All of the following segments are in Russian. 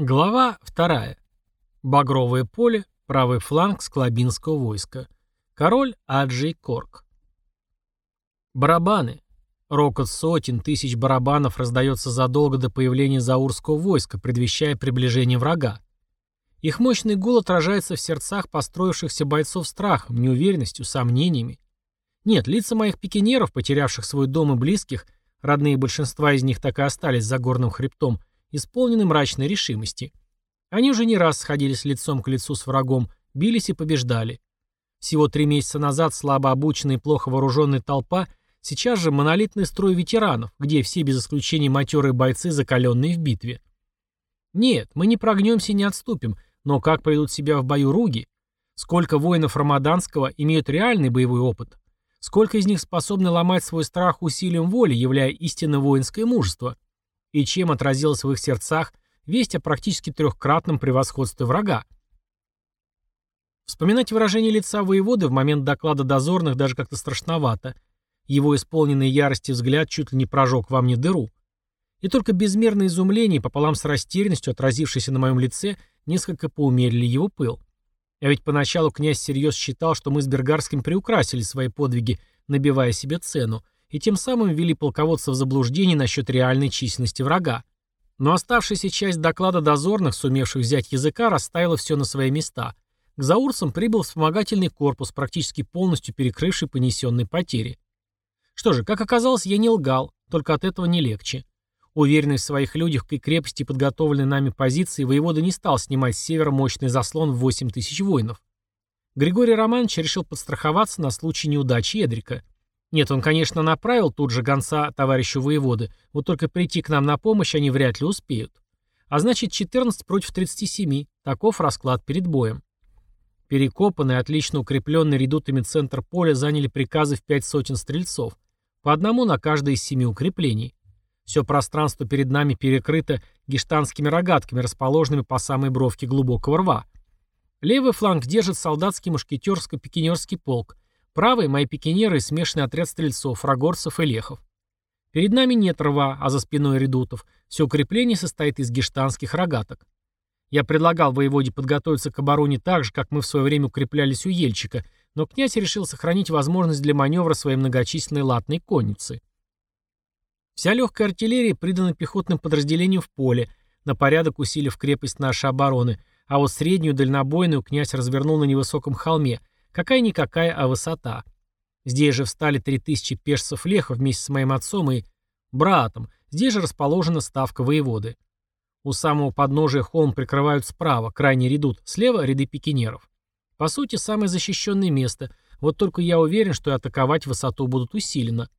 Глава 2. Багровое поле, правый фланг Склабинского войска. Король Аджей Корк. Барабаны. Рокот сотен тысяч барабанов раздается задолго до появления заурского войска, предвещая приближение врага. Их мощный гул отражается в сердцах построившихся бойцов страхом, неуверенностью, сомнениями. Нет, лица моих пикинеров, потерявших свой дом и близких, родные большинства из них так и остались за горным хребтом, исполнены мрачной решимости. Они уже не раз сходились лицом к лицу с врагом, бились и побеждали. Всего три месяца назад слабо обученная и плохо вооруженная толпа, сейчас же монолитный строй ветеранов, где все без исключения матерые бойцы, закаленные в битве. Нет, мы не прогнемся и не отступим, но как поведут себя в бою руги? Сколько воинов Рамаданского имеют реальный боевой опыт? Сколько из них способны ломать свой страх усилием воли, являя истинно воинское мужество? И чем отразилась в их сердцах весть о практически трехкратном превосходстве врага. Вспоминать выражение лица воеводы в момент доклада дозорных даже как-то страшновато. Его исполненный ярости взгляд чуть ли не прожег во мне дыру. И только безмерное изумление пополам с растерянностью, отразившееся на моем лице, несколько поумерили его пыл. А ведь поначалу князь всерьез считал, что мы с Бергарским приукрасили свои подвиги, набивая себе цену, и тем самым ввели полководца в заблуждение насчет реальной численности врага. Но оставшаяся часть доклада дозорных, сумевших взять языка, расставила все на свои места. К заурцам прибыл вспомогательный корпус, практически полностью перекрывший понесенные потери. Что же, как оказалось, я не лгал, только от этого не легче. Уверенный в своих людях и крепости подготовленной нами позиции, воевода не стал снимать с севера мощный заслон в 8 тысяч воинов. Григорий Романович решил подстраховаться на случай неудачи Эдрика – нет, он, конечно, направил тут же гонца товарищу воеводы, вот только прийти к нам на помощь они вряд ли успеют. А значит, 14 против 37. Таков расклад перед боем. Перекопанный, отлично укрепленный редутами центр поля заняли приказы в пять сотен стрельцов, по одному на каждое из семи укреплений. Все пространство перед нами перекрыто гештанскими рогатками, расположенными по самой бровке глубокого рва. Левый фланг держит солдатский мушкетерско-пикинерский полк, Правый — мои пикинеры и смешанный отряд стрельцов, рогорцев и лехов. Перед нами нет рва, а за спиной редутов. Все укрепление состоит из гештанских рогаток. Я предлагал воеводе подготовиться к обороне так же, как мы в свое время укреплялись у Ельчика, но князь решил сохранить возможность для маневра своей многочисленной латной конницы. Вся легкая артиллерия придана пехотным подразделениям в поле, на порядок усилив крепость нашей обороны, а вот среднюю дальнобойную князь развернул на невысоком холме, Какая-никакая, а высота. Здесь же встали 3000 пешцев лехов вместе с моим отцом и братом. Здесь же расположена ставка воеводы. У самого подножия холм прикрывают справа, крайний редут, слева ряды пикинеров. По сути, самое защищенное место, вот только я уверен, что и атаковать высоту будут усиленно.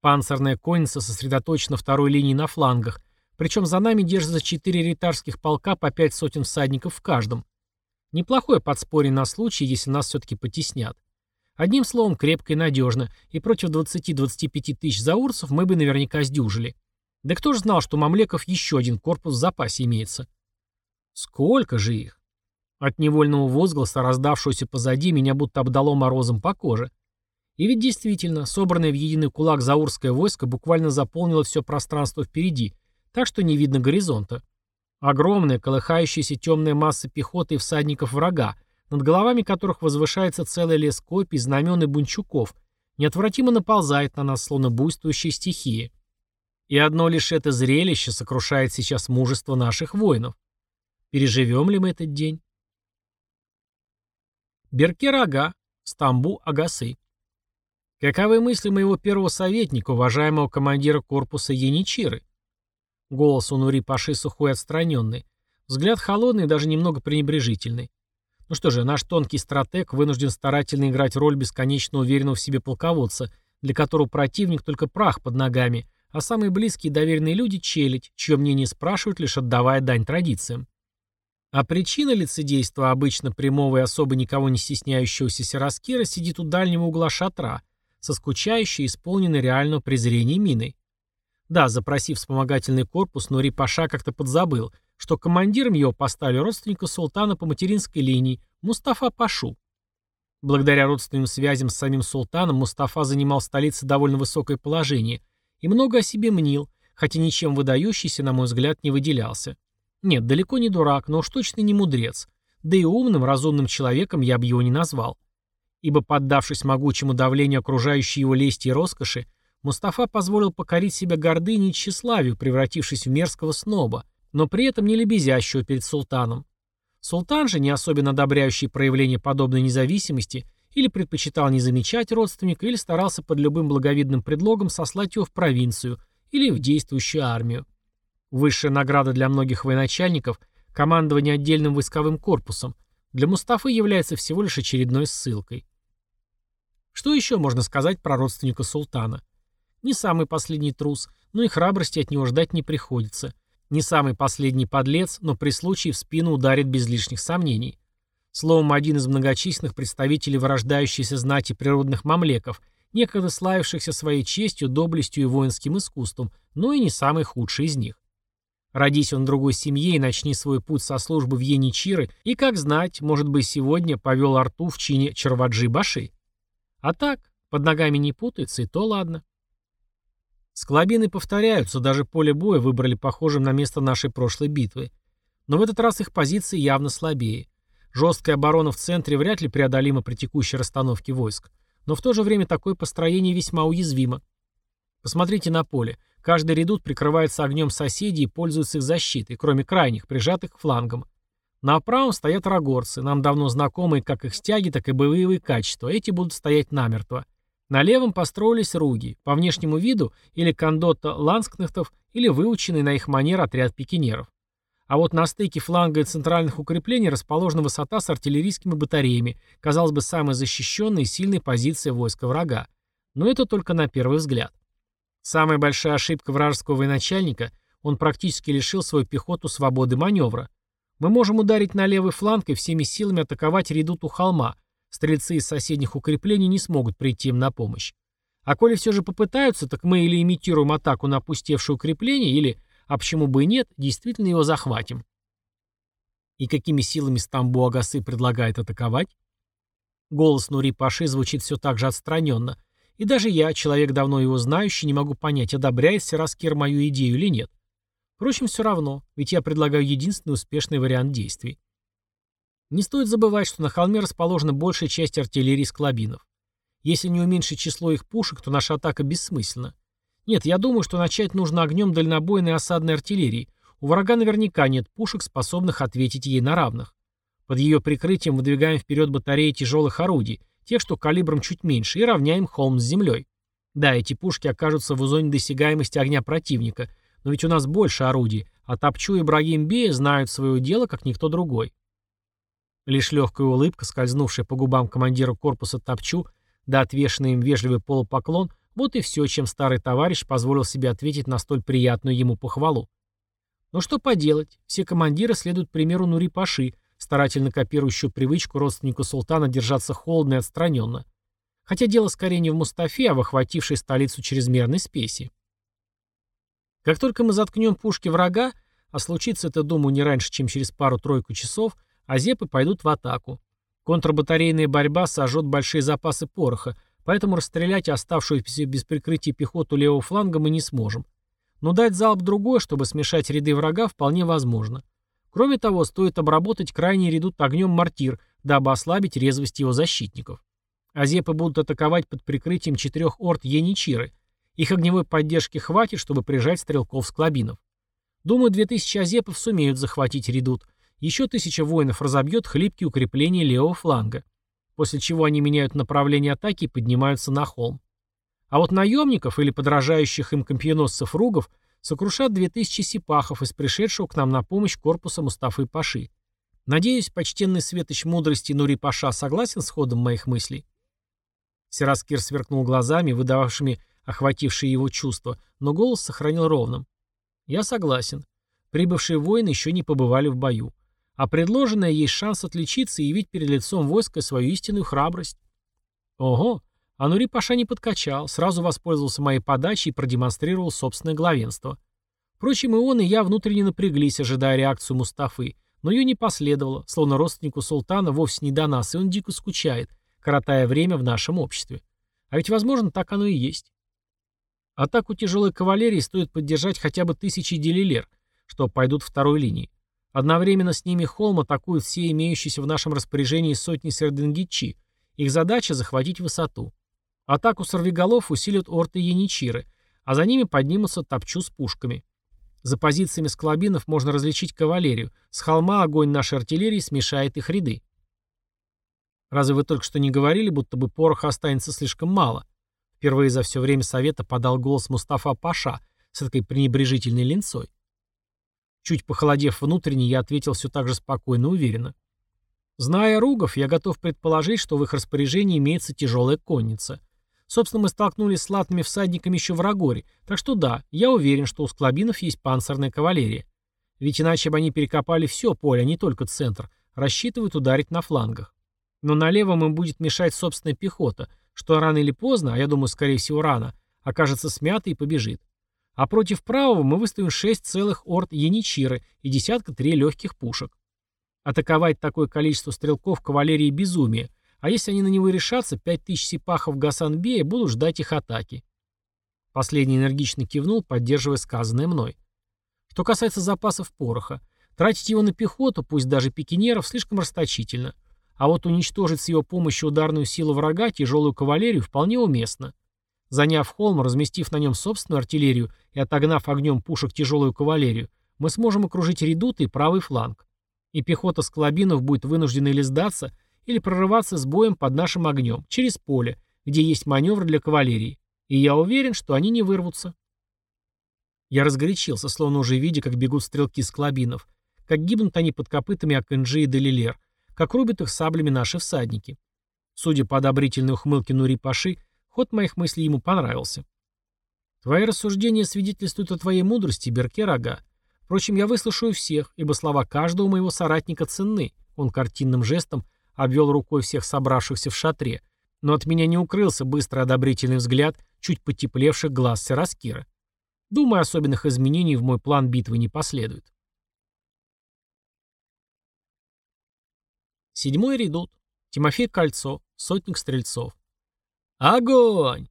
Панцирная конница сосредоточена второй линии на флангах, причем за нами держатся четыре ритарских полка по пять сотен всадников в каждом. Неплохое подспорье на случай, если нас все-таки потеснят. Одним словом, крепко и надежно, и против 20-25 тысяч заурцев мы бы наверняка сдюжили. Да кто же знал, что у мамлеков еще один корпус в запасе имеется? Сколько же их? От невольного возгласа, раздавшегося позади, меня будто обдало морозом по коже. И ведь действительно, собранное в единый кулак заурское войско буквально заполнило все пространство впереди, так что не видно горизонта. Огромная, колыхающаяся темная масса пехоты и всадников врага, над головами которых возвышается целый лес копий, знамен и бунчуков, неотвратимо наползает на нас, словно буйствующая стихия. И одно лишь это зрелище сокрушает сейчас мужество наших воинов. Переживем ли мы этот день? Беркер-ага, Стамбу Агасы. Каковы мысли моего первого советника, уважаемого командира корпуса Яничиры? Голос у Нури Паши сухой отстраненный. Взгляд холодный и даже немного пренебрежительный. Ну что же, наш тонкий стратег вынужден старательно играть роль бесконечно уверенного в себе полководца, для которого противник только прах под ногами, а самые близкие доверенные люди — челядь, чье мнение спрашивают, лишь отдавая дань традициям. А причина лицедейства обычно прямого и особо никого не стесняющегося Сераскира сидит у дальнего угла шатра, со скучающей, исполненной реального презрения миной. Да, запросив вспомогательный корпус, Нури Паша как-то подзабыл, что командиром его поставили родственника султана по материнской линии, Мустафа Пашу. Благодаря родственным связям с самим султаном Мустафа занимал в столице довольно высокое положение и много о себе мнил, хотя ничем выдающийся, на мой взгляд, не выделялся. Нет, далеко не дурак, но уж точно не мудрец. Да и умным, разумным человеком я бы его не назвал. Ибо, поддавшись могучему давлению окружающей его лести и роскоши, Мустафа позволил покорить себя гордыней и тщеславию, превратившись в мерзкого сноба, но при этом не лебезящего перед султаном. Султан же, не особенно одобряющий проявление подобной независимости, или предпочитал не замечать родственника, или старался под любым благовидным предлогом сослать его в провинцию или в действующую армию. Высшая награда для многих военачальников – командование отдельным войсковым корпусом – для Мустафы является всего лишь очередной ссылкой. Что еще можно сказать про родственника султана? Не самый последний трус, но и храбрости от него ждать не приходится – не самый последний подлец, но при случае в спину ударит без лишних сомнений. Словом, один из многочисленных представителей вырождающейся знати природных мамлеков, некогда славившихся своей честью, доблестью и воинским искусством, но и не самый худший из них. Родись он другой семье и начни свой путь со службы в Еничиры, и, как знать, может быть, сегодня повел Арту в чине Чарваджи Баши. А так, под ногами не путается, и то ладно. Склобины повторяются, даже поле боя выбрали похожим на место нашей прошлой битвы. Но в этот раз их позиции явно слабее. Жесткая оборона в центре вряд ли преодолима при текущей расстановке войск. Но в то же время такое построение весьма уязвимо. Посмотрите на поле. Каждый редут прикрывается огнем соседей и пользуется их защитой, кроме крайних, прижатых к флангам. На правом стоят рогорцы, нам давно знакомые как их стяги, так и боевые качества. Эти будут стоять намертво. На левом построились руги, по внешнему виду или кондота ланскнехтов, или выученный на их манер отряд пикинеров. А вот на стыке фланга и центральных укреплений расположена высота с артиллерийскими батареями, казалось бы, самая защищенная и сильная позиция войска врага. Но это только на первый взгляд. Самая большая ошибка вражеского военачальника – он практически лишил свою пехоту свободы маневра. Мы можем ударить на левый фланг и всеми силами атаковать редут у холма, Стрельцы из соседних укреплений не смогут прийти им на помощь. А коли все же попытаются, так мы или имитируем атаку на опустевшее укрепление, или, а почему бы и нет, действительно его захватим. И какими силами Стамбу Агасы предлагает атаковать? Голос Нури Паши звучит все так же отстраненно. И даже я, человек давно его знающий, не могу понять, одобряет Сераскир мою идею или нет. Впрочем, все равно, ведь я предлагаю единственный успешный вариант действий. Не стоит забывать, что на холме расположена большая часть артиллерии склобинов. Если не уменьшить число их пушек, то наша атака бессмысленна. Нет, я думаю, что начать нужно огнем дальнобойной осадной артиллерии. У врага наверняка нет пушек, способных ответить ей на равных. Под ее прикрытием выдвигаем вперед батареи тяжелых орудий, тех, что калибром чуть меньше, и равняем холм с землей. Да, эти пушки окажутся в зоне досягаемости огня противника, но ведь у нас больше орудий, а Топчу и Брагим знают свое дело, как никто другой. Лишь легкая улыбка, скользнувшая по губам командира корпуса Топчу, да отвешенный им вежливый полупоклон, вот и все, чем старый товарищ позволил себе ответить на столь приятную ему похвалу. Но что поделать, все командиры следуют примеру Нури Паши, старательно копирующую привычку родственнику султана держаться холодно и отстраненно. Хотя дело скорее не в Мустафе, а в охватившей столицу чрезмерной спеси. Как только мы заткнем пушки врага, а случится это, думаю, не раньше, чем через пару-тройку часов, Азепы пойдут в атаку. Контрбатарейная борьба сожжет большие запасы пороха, поэтому расстрелять оставшуюся без прикрытия пехоту левого фланга мы не сможем. Но дать залп другой, чтобы смешать ряды врага, вполне возможно. Кроме того, стоит обработать крайний редут огнем мортир, дабы ослабить резвость его защитников. Азепы будут атаковать под прикрытием четырех орд Еничиры. Их огневой поддержки хватит, чтобы прижать стрелков с клобинов. Думаю, 2000 азепов сумеют захватить редут, еще тысяча воинов разобьет хлипкие укрепления левого фланга, после чего они меняют направление атаки и поднимаются на холм. А вот наемников или подражающих им компьеносцев ругов сокрушат 2000 сипахов из пришедшего к нам на помощь корпуса Мустафы Паши. Надеюсь, почтенный светоч мудрости Нури Паша согласен с ходом моих мыслей? Сираскир сверкнул глазами, выдававшими охватившие его чувства, но голос сохранил ровным. «Я согласен. Прибывшие воины еще не побывали в бою. А предложенное есть шанс отличиться и явить перед лицом войска свою истинную храбрость. Ого, а Паша не подкачал, сразу воспользовался моей подачей и продемонстрировал собственное главенство. Впрочем, и он, и я внутренне напряглись, ожидая реакцию Мустафы, но ее не последовало, словно родственнику султана вовсе не до нас, и он дико скучает, коротая время в нашем обществе. А ведь, возможно, так оно и есть. Атаку тяжелой кавалерии стоит поддержать хотя бы тысячи делилер, что пойдут второй линии. Одновременно с ними холм атакуют все имеющиеся в нашем распоряжении сотни серденгичи. Их задача — захватить высоту. Атаку сорвиголов усилят орты яничиры, а за ними поднимутся топчу с пушками. За позициями склобинов можно различить кавалерию. С холма огонь нашей артиллерии смешает их ряды. Разве вы только что не говорили, будто бы пороха останется слишком мало? Впервые за все время совета подал голос Мустафа Паша с этой пренебрежительной линцой. Чуть похолодев внутренне, я ответил все так же спокойно и уверенно. Зная Ругов, я готов предположить, что в их распоряжении имеется тяжелая конница. Собственно, мы столкнулись с латными всадниками еще в Рагоре, так что да, я уверен, что у склобинов есть панцирная кавалерия. Ведь иначе бы они перекопали все поле, а не только центр, рассчитывают ударить на флангах. Но налево им будет мешать собственная пехота, что рано или поздно, а я думаю, скорее всего рано, окажется смятой и побежит. А против правого мы выставим шесть целых орд яничиры и десятка три легких пушек. Атаковать такое количество стрелков кавалерии безумие, а если они на него решатся, пять тысяч сипахов Гасанбея будут ждать их атаки. Последний энергично кивнул, поддерживая сказанное мной. Что касается запасов пороха, тратить его на пехоту, пусть даже пикинеров, слишком расточительно. А вот уничтожить с его помощью ударную силу врага, тяжелую кавалерию, вполне уместно. Заняв холм, разместив на нем собственную артиллерию и отогнав огнем пушек тяжелую кавалерию, мы сможем окружить редуты и правый фланг. И пехота с колобинов будет вынуждена или сдаться, или прорываться с боем под нашим огнем, через поле, где есть маневр для кавалерии. И я уверен, что они не вырвутся. Я разгорячился, словно уже видя, как бегут стрелки с колобинов, как гибнут они под копытами Акэнджи и Делилер, как рубят их саблями наши всадники. Судя по одобрительной ухмылке Нури Паши, Ход моих мыслей ему понравился. Твои рассуждения свидетельствуют о твоей мудрости, Берке Рога. Впрочем, я выслушаю всех, ибо слова каждого моего соратника ценны. Он картинным жестом обвел рукой всех собравшихся в шатре, но от меня не укрылся быстрый одобрительный взгляд чуть потеплевших глаз Сераскира. Думаю, особенных изменений в мой план битвы не последует. Седьмой редут. Тимофей Кольцо, сотник стрельцов. «Огонь!»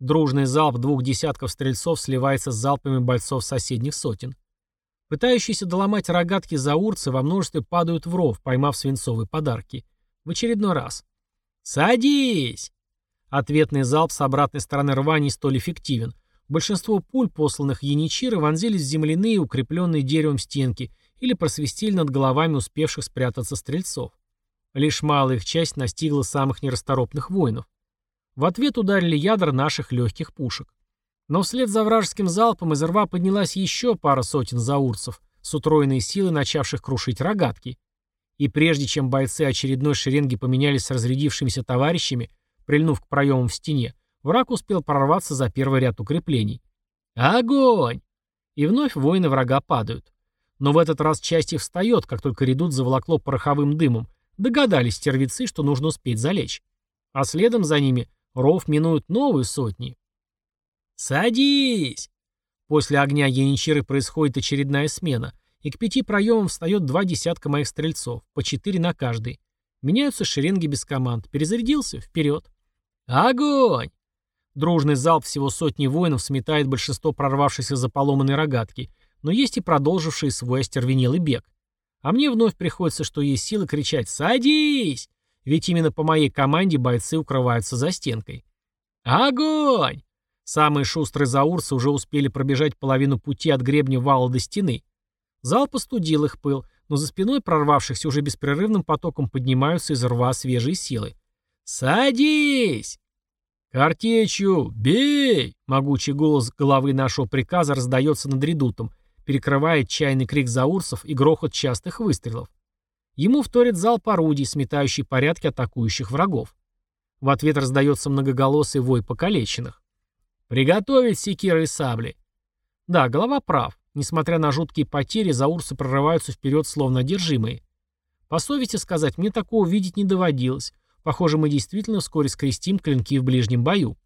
Дружный залп двух десятков стрельцов сливается с залпами бойцов соседних сотен. Пытающиеся доломать рогатки заурцы во множестве падают в ров, поймав свинцовые подарки. В очередной раз. «Садись!» Ответный залп с обратной стороны рва не столь эффективен. Большинство пуль, посланных яничиры, вонзились в земляные, укрепленные деревом стенки или просвистели над головами успевших спрятаться стрельцов. Лишь малая их часть настигла самых нерасторопных воинов. В ответ ударили ядра наших легких пушек. Но вслед за вражеским залпом из рва поднялась еще пара сотен заурцев, с утроенной силой начавших крушить рогатки. И прежде чем бойцы очередной шеренги поменялись с разрядившимися товарищами, прильнув к проемам в стене, враг успел прорваться за первый ряд укреплений. Огонь! И вновь воины врага падают. Но в этот раз часть их встает, как только редут заволокло пороховым дымом. Догадались стервицы, что нужно успеть залечь. А следом за ними Ров минуют новые сотни. «Садись!» После огня яничиры происходит очередная смена, и к пяти проемам встает два десятка моих стрельцов, по четыре на каждый. Меняются шеренги без команд. Перезарядился? Вперед. Огонь! Дружный залп всего сотни воинов сметает большинство прорвавшихся за поломанные рогатки, но есть и продолжившие свой остервенелый бег. А мне вновь приходится, что есть силы кричать «Садись!» Ведь именно по моей команде бойцы укрываются за стенкой. Огонь! Самые шустрые заурцы уже успели пробежать половину пути от гребня вала до стены. Залп остудил их пыл, но за спиной прорвавшихся уже беспрерывным потоком поднимаются из рва свежие силы. «Садись!» «Картечью! Бей!» Могучий голос головы нашего приказа раздается над редутом, перекрывая чайный крик заурцев и грохот частых выстрелов. Ему вторит залп орудий, сметающий порядки атакующих врагов. В ответ раздается многоголосый вой покалеченных. «Приготовить секиры и сабли!» Да, голова прав. Несмотря на жуткие потери, заурсы прорываются вперед, словно одержимые. По совести сказать, мне такого видеть не доводилось. Похоже, мы действительно вскоре скрестим клинки в ближнем бою.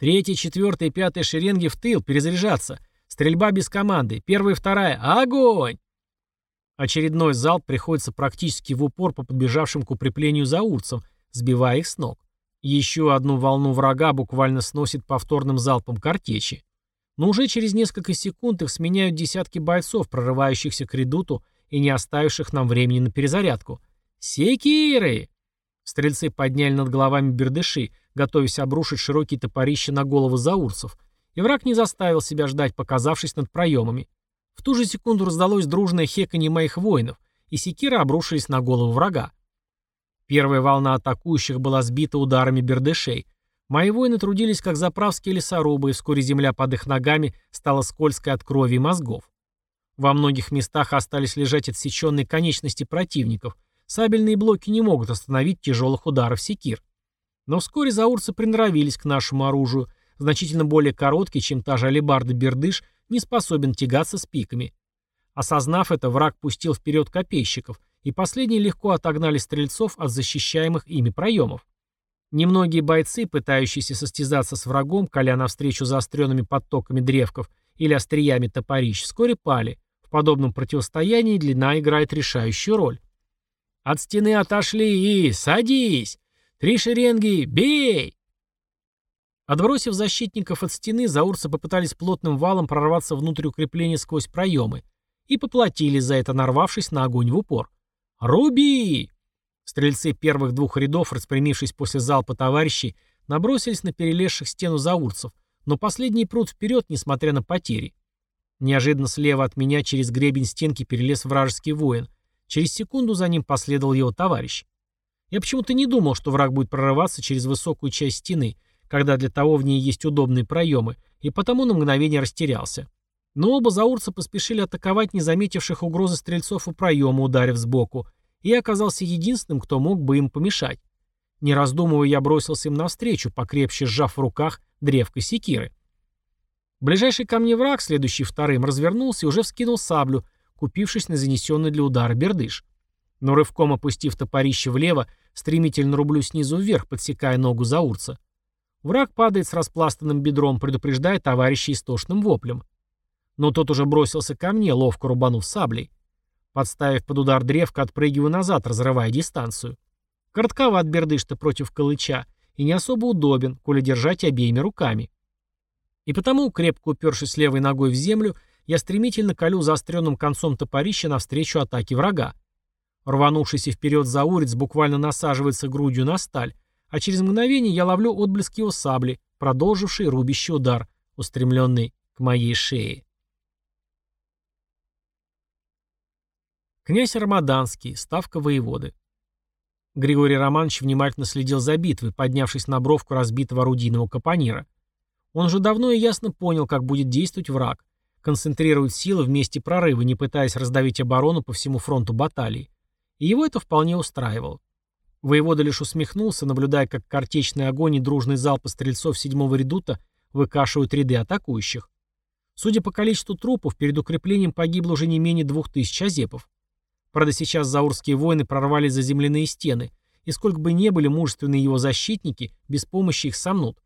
Третья, четвертая и пятая шеренги в тыл, перезаряжаться. Стрельба без команды. Первая и вторая. Огонь! Очередной залп приходится практически в упор по подбежавшим к укреплению заурцам, сбивая их с ног. Еще одну волну врага буквально сносит повторным залпом картечи. Но уже через несколько секунд их сменяют десятки бойцов, прорывающихся к редуту и не оставивших нам времени на перезарядку. «Секиры!» Стрельцы подняли над головами бердыши, готовясь обрушить широкие топорища на головы заурцев, и враг не заставил себя ждать, показавшись над проемами. В ту же секунду раздалось дружное хеканье моих воинов, и секиры обрушились на голову врага. Первая волна атакующих была сбита ударами бердышей. Мои воины трудились как заправские лесорубы, и вскоре земля под их ногами стала скользкой от крови и мозгов. Во многих местах остались лежать отсеченные конечности противников. Сабельные блоки не могут остановить тяжелых ударов секир. Но вскоре заурцы приноровились к нашему оружию, значительно более короткий, чем та же алебарда-бердыш, не способен тягаться с пиками. Осознав это, враг пустил вперед копейщиков, и последние легко отогнали стрельцов от защищаемых ими проемов. Немногие бойцы, пытающиеся состязаться с врагом, коля навстречу заостренными подтоками древков или остриями топорищ, вскоре пали. В подобном противостоянии длина играет решающую роль. «От стены отошли и... Садись! Три шеренги! Бей!» Отбросив защитников от стены, заурцы попытались плотным валом прорваться внутрь укрепления сквозь проемы и поплатились за это, нарвавшись на огонь в упор. «Руби!» Стрельцы первых двух рядов, распрямившись после залпа товарищей, набросились на перелезших стену заурцев, но последний прут вперед, несмотря на потери. Неожиданно слева от меня через гребень стенки перелез вражеский воин. Через секунду за ним последовал его товарищ. Я почему-то не думал, что враг будет прорываться через высокую часть стены — когда для того в ней есть удобные проемы, и потому на мгновение растерялся. Но оба заурца поспешили атаковать не заметивших угрозы стрельцов у проема, ударив сбоку, и я оказался единственным, кто мог бы им помешать. Не раздумывая, я бросился им навстречу, покрепче сжав в руках древко секиры. Ближайший ко мне враг, следующий вторым, развернулся и уже вскинул саблю, купившись на занесенный для удара бердыш. Но рывком опустив топорище влево, стремительно рублю снизу вверх, подсекая ногу заурца. Враг падает с распластанным бедром, предупреждая товарища истошным воплем. Но тот уже бросился ко мне, ловко рубанув саблей. Подставив под удар древко, отпрыгиваю назад, разрывая дистанцию. Коротковат бердыш-то против калыча и не особо удобен, коли держать обеими руками. И потому, крепко упершись левой ногой в землю, я стремительно колю заостренным концом топорища навстречу атаке врага. Рванувшийся вперед заурец буквально насаживается грудью на сталь, а через мгновение я ловлю отблеск его сабли, продолживший рубящий удар, устремленный к моей шее. Князь Рамаданский, ставка воеводы. Григорий Романович внимательно следил за битвой, поднявшись на бровку разбитого орудийного капонира. Он уже давно и ясно понял, как будет действовать враг. Концентрировать силы вместе прорыва, не пытаясь раздавить оборону по всему фронту баталии. И его это вполне устраивало. Воевода лишь усмехнулся, наблюдая, как картечный огонь и дружный залп стрельцов седьмого редута выкашивают ряды атакующих. Судя по количеству трупов, перед укреплением погибло уже не менее двух тысяч азепов. Правда, сейчас заурские воины прорвали за земляные стены, и сколько бы ни были мужественные его защитники, без помощи их сомнут.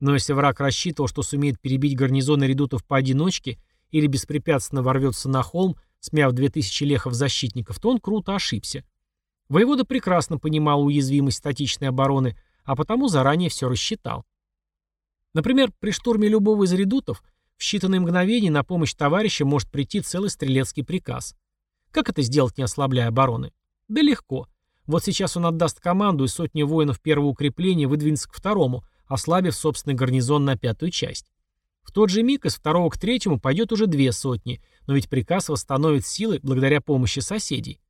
Но если враг рассчитывал, что сумеет перебить гарнизоны редутов поодиночке или беспрепятственно ворвется на холм, смяв две тысячи лехов защитников, то он круто ошибся. Воевода прекрасно понимал уязвимость статичной обороны, а потому заранее все рассчитал. Например, при штурме любого из редутов в считанные мгновения на помощь товарища может прийти целый стрелецкий приказ. Как это сделать, не ослабляя обороны? Да легко. Вот сейчас он отдаст команду, и сотни воинов первого укрепления выдвинется к второму, ослабив собственный гарнизон на пятую часть. В тот же миг из второго к третьему пойдет уже две сотни, но ведь приказ восстановит силы благодаря помощи соседей.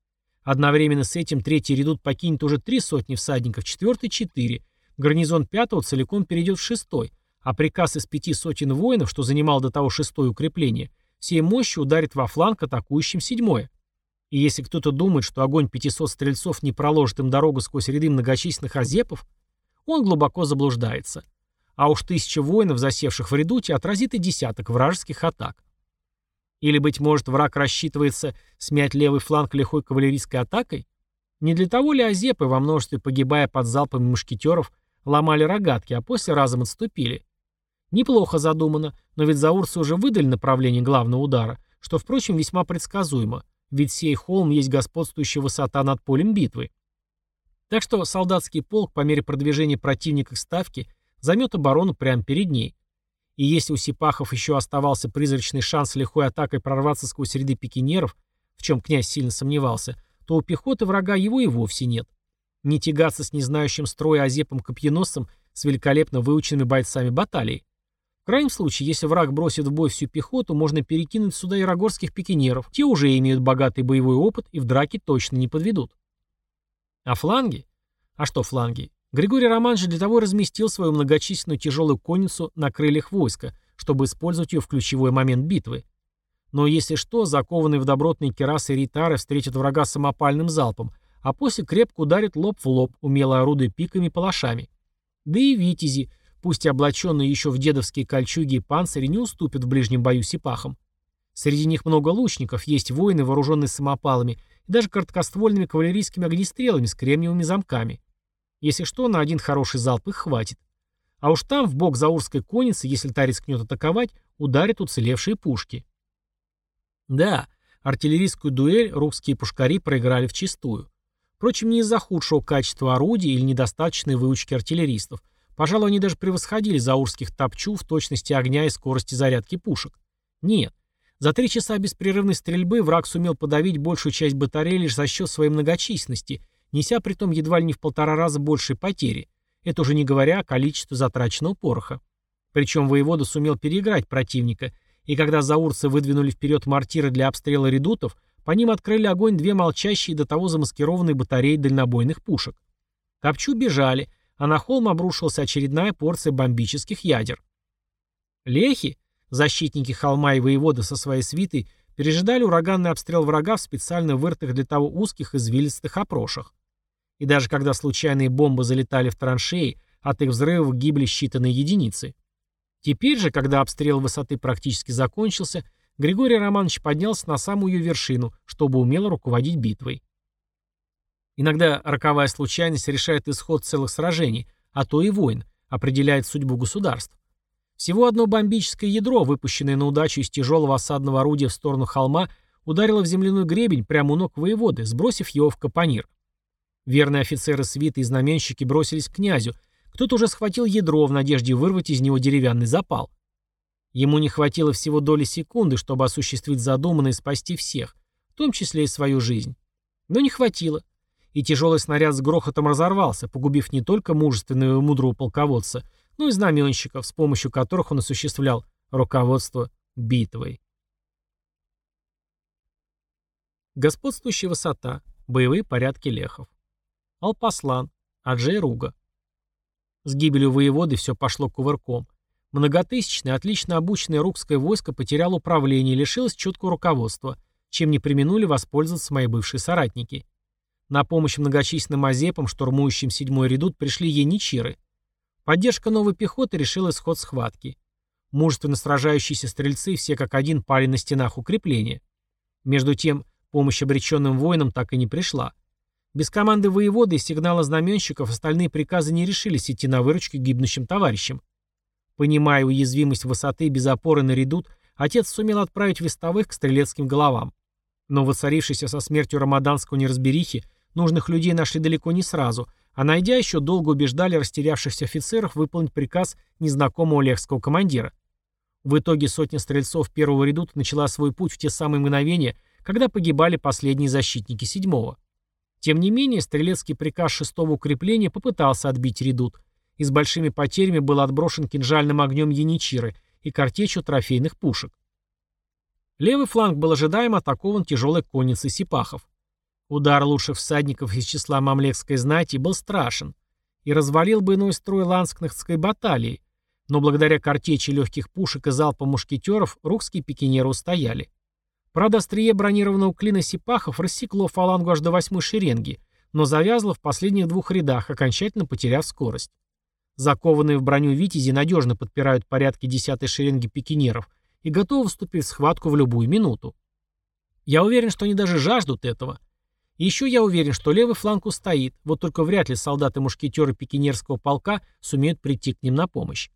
Одновременно с этим третий редут покинет уже три сотни всадников, четвертый — четыре. Гарнизон пятого целиком перейдет в шестой, а приказ из пяти сотен воинов, что занимал до того шестое укрепление, всей мощью ударит во фланг атакующим седьмое. И если кто-то думает, что огонь 500 стрельцов не проложит им дорогу сквозь ряды многочисленных азепов, он глубоко заблуждается. А уж тысяча воинов, засевших в редуте, отразит и десяток вражеских атак. Или, быть может, враг рассчитывается смять левый фланг лихой кавалерийской атакой? Не для того ли Азепы, во множестве погибая под залпами мушкетеров, ломали рогатки, а после разом отступили? Неплохо задумано, но ведь заурцы уже выдали направление главного удара, что, впрочем, весьма предсказуемо, ведь сей холм есть господствующая высота над полем битвы. Так что солдатский полк по мере продвижения противника к ставке займет оборону прямо перед ней. И если у Сипахов еще оставался призрачный шанс лихой атакой прорваться сквозь ряды пикинеров, в чем князь сильно сомневался, то у пехоты врага его и вовсе нет. Не тягаться с незнающим строя Азепом-копьеносцем с великолепно выученными бойцами баталии. В крайнем случае, если враг бросит в бой всю пехоту, можно перекинуть сюда ирогорских пикинеров. Те уже имеют богатый боевой опыт и в драке точно не подведут. А фланги? А что фланги? Григорий Романович для того разместил свою многочисленную тяжелую конницу на крыльях войска, чтобы использовать ее в ключевой момент битвы. Но если что, закованные в добротные керасы ритары встретят врага самопальным залпом, а после крепко ударят лоб в лоб, умело орудуя пиками и палашами. Да и витязи, пусть и облаченные еще в дедовские кольчуги и панцири, не уступят в ближнем бою сипахам. Среди них много лучников, есть воины, вооруженные самопалами, и даже короткоствольными кавалерийскими огнестрелами с кремниевыми замками. Если что, на один хороший залп их хватит. А уж там, в бок заурской конницы, если та рискнет атаковать, ударят уцелевшие пушки. Да, артиллерийскую дуэль русские пушкари проиграли вчистую. Впрочем, не из-за худшего качества орудий или недостаточной выучки артиллеристов – Пожалуй, они даже превосходили заурских топчу в точности огня и скорости зарядки пушек. Нет. За три часа беспрерывной стрельбы враг сумел подавить большую часть батареи лишь за счет своей многочисленности, неся при том едва ли не в полтора раза большие потери. Это уже не говоря о количестве затраченного пороха. Причем воевода сумел переиграть противника, и когда заурцы выдвинули вперед мортиры для обстрела редутов, по ним открыли огонь две молчащие до того замаскированные батареи дальнобойных пушек. Топчу бежали, а на холм обрушилась очередная порция бомбических ядер. Лехи, защитники холма и воеводы со своей свитой, пережидали ураганный обстрел врага в специально вырытых для того узких извилистых опрошах. И даже когда случайные бомбы залетали в траншеи, от их взрывов гибли считанные единицы. Теперь же, когда обстрел высоты практически закончился, Григорий Романович поднялся на самую ее вершину, чтобы умело руководить битвой. Иногда роковая случайность решает исход целых сражений, а то и войн, определяет судьбу государств. Всего одно бомбическое ядро, выпущенное на удачу из тяжелого осадного орудия в сторону холма, ударило в земляной гребень прямо у ног воеводы, сбросив его в капонир. Верные офицеры свиты и знаменщики бросились к князю. Кто-то уже схватил ядро в надежде вырвать из него деревянный запал. Ему не хватило всего доли секунды, чтобы осуществить задуманное и спасти всех, в том числе и свою жизнь. Но не хватило и тяжелый снаряд с грохотом разорвался, погубив не только мужественного и мудрого полководца, но и знаменщиков, с помощью которых он осуществлял руководство битвой. Господствующая высота. Боевые порядки лехов. Алпаслан. Аджей Руга. С гибелью воеводы все пошло кувырком. Многотысячное, отлично обученное рукское войско потеряло управление и лишилось четкого руководства, чем не применули воспользоваться мои бывшие соратники. На помощь многочисленным азепам, штурмующим седьмой редут, пришли яничиры. Поддержка новой пехоты решила исход схватки. Мужественно сражающиеся стрельцы все как один пали на стенах укрепления. Между тем, помощь обреченным воинам так и не пришла. Без команды воеводы и сигнала знаменщиков остальные приказы не решились идти на выручку гибнущим товарищам. Понимая уязвимость высоты без опоры на редут, отец сумел отправить вестовых к стрелецким головам. Но воцарившийся со смертью рамаданского неразберихи Нужных людей нашли далеко не сразу, а найдя еще долго убеждали растерявшихся офицеров выполнить приказ незнакомого лехского командира. В итоге сотня стрельцов первого редута начала свой путь в те самые мгновения, когда погибали последние защитники седьмого. Тем не менее, стрелецкий приказ шестого укрепления попытался отбить редут, и с большими потерями был отброшен кинжальным огнем яничиры и картечью трофейных пушек. Левый фланг был ожидаемо атакован тяжелой конницей сипахов. Удар лучших всадников из числа мамлекской знати был страшен и развалил бы иной строй ланскнахтской баталии, но благодаря картечи легких пушек и залпа мушкетеров русские пикинеры устояли. Правда, острие бронированного клина сипахов рассекло фалангу аж до восьмой шеренги, но завязло в последних двух рядах, окончательно потеряв скорость. Закованные в броню витязи надежно подпирают порядки десятой шеренги пикинеров и готовы вступить в схватку в любую минуту. Я уверен, что они даже жаждут этого. Еще я уверен, что левый фланг устоит, вот только вряд ли солдаты-мушкетеры пикинерского полка сумеют прийти к ним на помощь.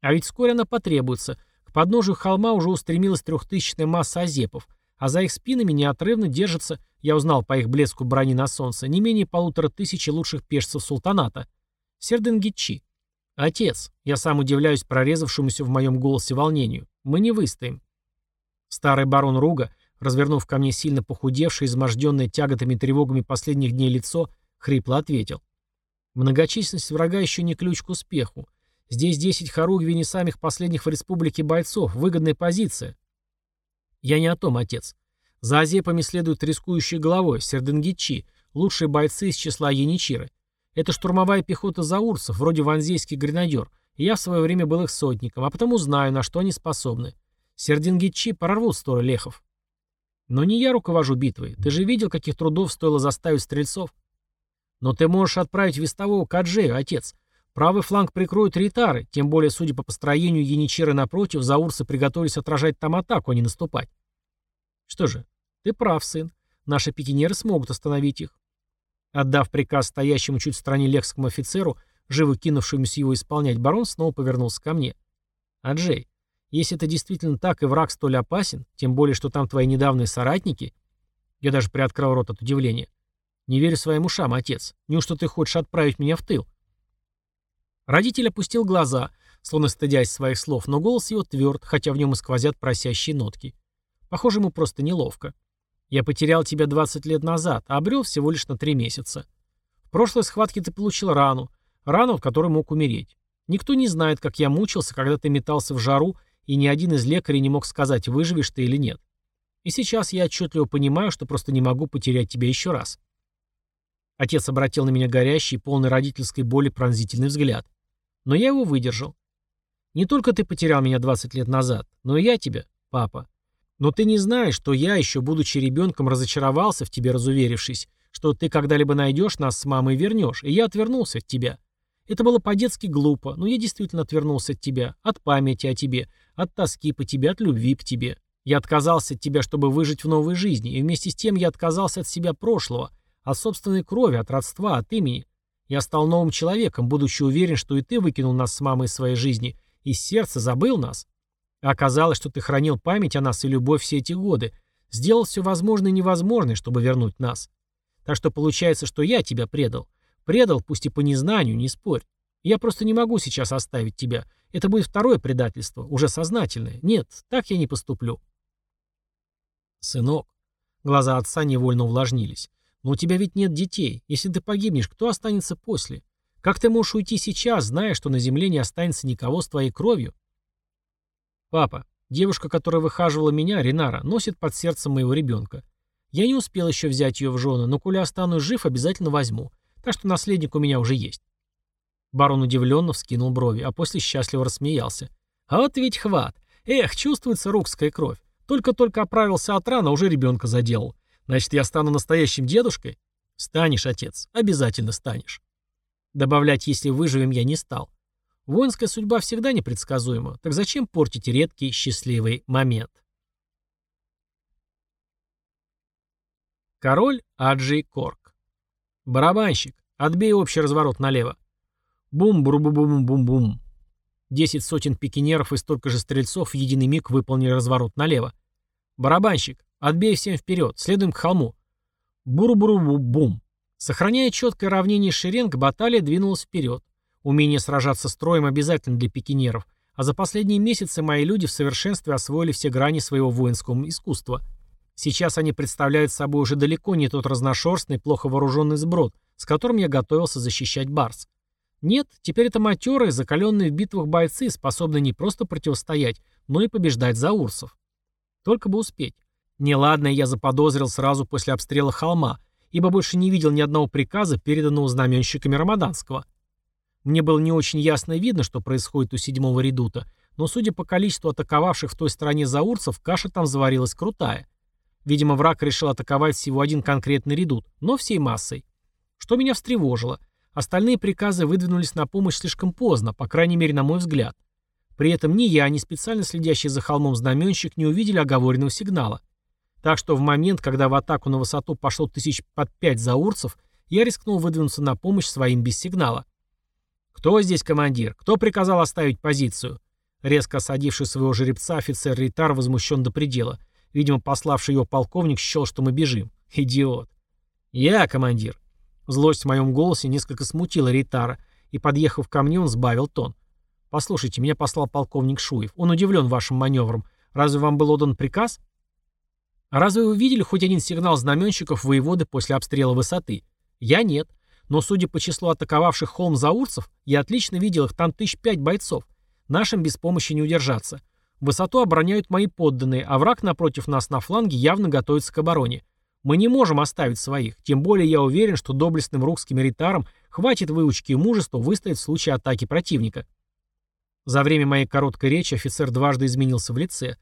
А ведь вскоре она потребуется. К подножию холма уже устремилась трехтысячная масса азепов, а за их спинами неотрывно держится, я узнал по их блеску брони на солнце, не менее полутора тысячи лучших пешцев султаната. Серденгитчи. Отец, я сам удивляюсь прорезавшемуся в моем голосе волнению. Мы не выстоим. Старый барон Руга развернув ко мне сильно похудевшее, изможденное тяготами и тревогами последних дней лицо, хрипло ответил. Многочисленность врага еще не ключ к успеху. Здесь 10 хоругви не самых последних в республике бойцов, выгодная позиция. Я не о том, отец. За азепами следуют рискующие головой, серденгичи, лучшие бойцы из числа яничиры. Это штурмовая пехота заурцев, вроде ванзейский гренадер, я в свое время был их сотником, а потому знаю, на что они способны. Сердингичи прорвут сторы лехов. Но не я руковожу битвой. Ты же видел, каких трудов стоило заставить стрельцов? Но ты можешь отправить вестового к Аджею, отец. Правый фланг прикроют ритары, тем более, судя по построению яничеры напротив, заурсы приготовились отражать там атаку, а не наступать. Что же, ты прав, сын. Наши пикинеры смогут остановить их. Отдав приказ стоящему чуть в стороне лекскому офицеру, живо кинувшемуся его исполнять, барон снова повернулся ко мне. «Аджей, если это действительно так и враг столь опасен, тем более, что там твои недавние соратники...» Я даже приоткрыл рот от удивления. «Не верю своим ушам, отец. Неужто ты хочешь отправить меня в тыл?» Родитель опустил глаза, словно стыдясь своих слов, но голос его тверд, хотя в нем и сквозят просящие нотки. Похоже, ему просто неловко. «Я потерял тебя 20 лет назад, а обрел всего лишь на 3 месяца. В прошлой схватке ты получил рану, рану, в которой мог умереть. Никто не знает, как я мучился, когда ты метался в жару, и ни один из лекарей не мог сказать, выживешь ты или нет. И сейчас я отчетливо понимаю, что просто не могу потерять тебя еще раз. Отец обратил на меня горящий, полный родительской боли пронзительный взгляд. Но я его выдержал. Не только ты потерял меня 20 лет назад, но и я тебя, папа. Но ты не знаешь, что я, еще будучи ребенком, разочаровался в тебе, разуверившись, что ты когда-либо найдешь нас с мамой и вернешь, и я отвернулся от тебя. Это было по-детски глупо, но я действительно отвернулся от тебя, от памяти о тебе, от тоски по тебе, от любви к тебе. Я отказался от тебя, чтобы выжить в новой жизни, и вместе с тем я отказался от себя прошлого, от собственной крови, от родства, от имени. Я стал новым человеком, будучи уверен, что и ты выкинул нас с мамой из своей жизни, из сердца забыл нас. А оказалось, что ты хранил память о нас и любовь все эти годы, сделал все возможное и невозможное, чтобы вернуть нас. Так что получается, что я тебя предал. Предал, пусть и по незнанию, не спорь. Я просто не могу сейчас оставить тебя. Это будет второе предательство, уже сознательное. Нет, так я не поступлю. Сынок. Глаза отца невольно увлажнились. Но у тебя ведь нет детей. Если ты погибнешь, кто останется после? Как ты можешь уйти сейчас, зная, что на земле не останется никого с твоей кровью? Папа, девушка, которая выхаживала меня, Ринара, носит под сердцем моего ребенка. Я не успел еще взять ее в жены, но коли останусь жив, обязательно возьму. Так что наследник у меня уже есть. Барон удивленно вскинул брови, а после счастливо рассмеялся. А вот ведь хват. Эх, чувствуется рукская кровь. Только-только оправился от рана, уже ребенка заделал. Значит, я стану настоящим дедушкой? Станешь, отец, обязательно станешь. Добавлять, если выживем, я не стал. Воинская судьба всегда непредсказуема, так зачем портить редкий счастливый момент? Король Аджи Корк. Барабанщик, отбей общий разворот налево. Бум-бум-бум-бум-бум. Десять сотен пикинеров и столько же стрельцов в единый миг выполнили разворот налево. Барабанщик, отбей всем вперед, следуем к холму. Буру-буру-бум. Сохраняя четкое равнение шеренг, баталия двинулась вперед. Умение сражаться строем обязательно для пикинеров, а за последние месяцы мои люди в совершенстве освоили все грани своего воинского искусства. Сейчас они представляют собой уже далеко не тот разношерстный, плохо вооруженный сброд, с которым я готовился защищать Барс. Нет, теперь это матерые, закаленные в битвах бойцы, способные не просто противостоять, но и побеждать заурсов. Только бы успеть. Неладное я заподозрил сразу после обстрела холма, ибо больше не видел ни одного приказа, переданного знаменщиками Рамаданского. Мне было не очень ясно видно, что происходит у седьмого редута, но судя по количеству атаковавших в той стороне заурцев, каша там заварилась крутая. Видимо, враг решил атаковать всего один конкретный редут, но всей массой. Что меня встревожило. Остальные приказы выдвинулись на помощь слишком поздно, по крайней мере, на мой взгляд. При этом ни я, ни специально следящий за холмом знаменщик не увидели оговоренного сигнала. Так что в момент, когда в атаку на высоту пошло тысяч под пять заурцев, я рискнул выдвинуться на помощь своим без сигнала. «Кто здесь командир? Кто приказал оставить позицию?» Резко осадивший своего жеребца офицер Ритар возмущен до предела. Видимо, пославший его полковник счел, что мы бежим. Идиот. «Я командир», Злость в моем голосе несколько смутила Ритара, и, подъехав ко мне, он сбавил тон. «Послушайте, меня послал полковник Шуев. Он удивлен вашим маневром. Разве вам был отдан приказ?» А разве вы видели хоть один сигнал знаменщиков воеводы после обстрела высоты? Я нет. Но судя по числу атаковавших холм заурцев, я отлично видел их там тысяч пять бойцов. Нашим без помощи не удержаться. Высоту обороняют мои подданные, а враг напротив нас на фланге явно готовится к обороне. Мы не можем оставить своих, тем более я уверен, что доблестным русским ритарам хватит выучки и мужества выстоять в случае атаки противника. За время моей короткой речи офицер дважды изменился в лице.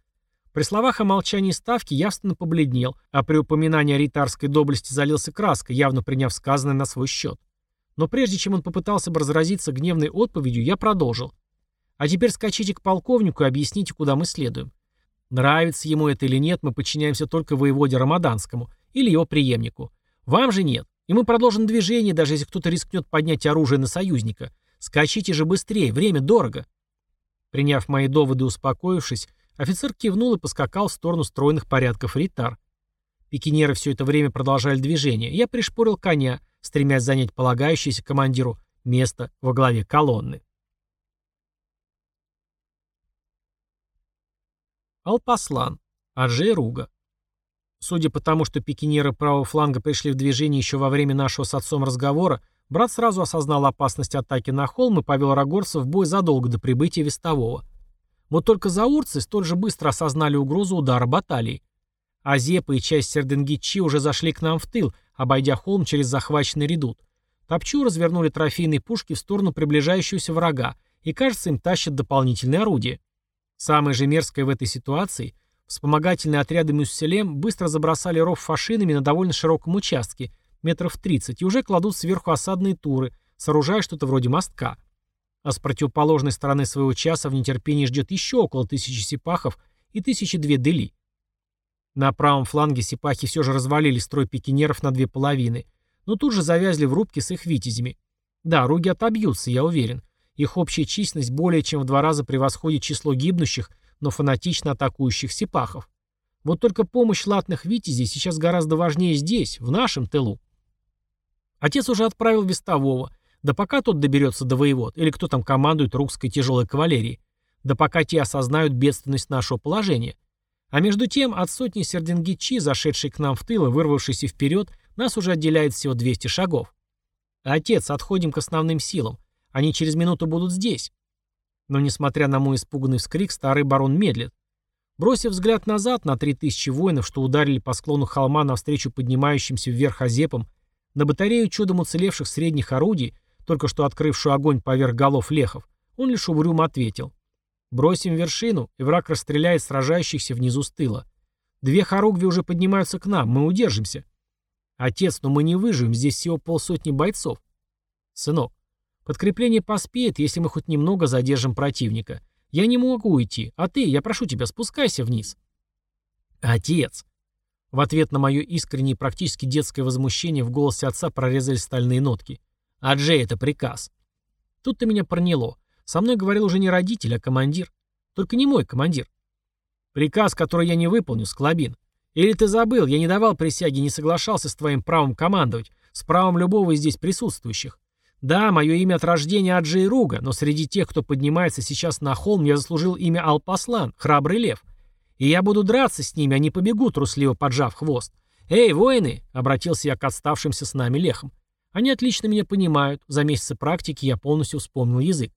При словах о молчании ставки явственно побледнел, а при упоминании о ритарской доблести залился краской, явно приняв сказанное на свой счет. Но прежде чем он попытался бы разразиться гневной отповедью, я продолжил. А теперь скачите к полковнику и объясните, куда мы следуем. Нравится ему это или нет, мы подчиняемся только воеводе Рамаданскому или его преемнику. Вам же нет. И мы продолжим движение, даже если кто-то рискнет поднять оружие на союзника. Скачите же быстрее, время дорого. Приняв мои доводы, успокоившись, офицер кивнул и поскакал в сторону стройных порядков ритар. Пикинеры все это время продолжали движение. Я пришпорил коня, стремясь занять полагающееся командиру место во главе колонны. Алпаслан. Аджей Руга. Судя по тому, что пикинеры правого фланга пришли в движение еще во время нашего с отцом разговора, брат сразу осознал опасность атаки на холм и повел рогорцев в бой задолго до прибытия вестового. Вот только заурцы столь же быстро осознали угрозу удара баталии. Азепа и часть Серденгичи уже зашли к нам в тыл, обойдя холм через захваченный редут. Топчу развернули трофейные пушки в сторону приближающегося врага, и, кажется, им тащат дополнительные орудия. Самое же мерзкое в этой ситуации – вспомогательные отряды Мюсселем быстро забросали ров фашинами на довольно широком участке, метров 30, и уже кладут сверху осадные туры, сооружая что-то вроде мостка. А с противоположной стороны своего часа в нетерпении ждет еще около тысячи сипахов и тысячи две дели. На правом фланге сипахи все же развалили строй пикинеров на две половины, но тут же завязли в рубке с их витязями. Да, руги отобьются, я уверен. Их общая численность более чем в два раза превосходит число гибнущих, но фанатично атакующих сипахов. Вот только помощь латных витязей сейчас гораздо важнее здесь, в нашем тылу. Отец уже отправил вестового, да пока тот доберется до воевод, или кто там командует русской тяжелой кавалерией, да пока те осознают бедственность нашего положения. А между тем, от сотни серденгичи, зашедшей к нам в тыл и вырвавшейся вперед, нас уже отделяет всего 200 шагов. Отец, отходим к основным силам. Они через минуту будут здесь. Но, несмотря на мой испуганный вскрик, старый барон медлит. Бросив взгляд назад на три тысячи воинов, что ударили по склону холма навстречу поднимающимся вверх озепам, на батарею чудом уцелевших средних орудий, только что открывшую огонь поверх голов лехов, он лишь угрюмо ответил. «Бросим вершину, и враг расстреляет сражающихся внизу с тыла. Две хоругви уже поднимаются к нам, мы удержимся». «Отец, но мы не выживем, здесь всего полсотни бойцов». «Сынок, Подкрепление поспеет, если мы хоть немного задержим противника. Я не могу уйти, а ты, я прошу тебя, спускайся вниз. Отец. В ответ на мое искреннее и практически детское возмущение в голосе отца прорезали стальные нотки. А Джей это приказ. Тут-то меня проняло. Со мной говорил уже не родитель, а командир. Только не мой командир. Приказ, который я не выполню, Склобин. Или ты забыл, я не давал присяги, не соглашался с твоим правом командовать, с правом любого из здесь присутствующих. Да, мое имя от рождения Аджей Руга, но среди тех, кто поднимается сейчас на холм, я заслужил имя Алпаслан, храбрый лев. И я буду драться с ними, а не побегу, трусливо поджав хвост. «Эй, воины!» — обратился я к отставшимся с нами лехам. Они отлично меня понимают, за месяцы практики я полностью вспомнил язык.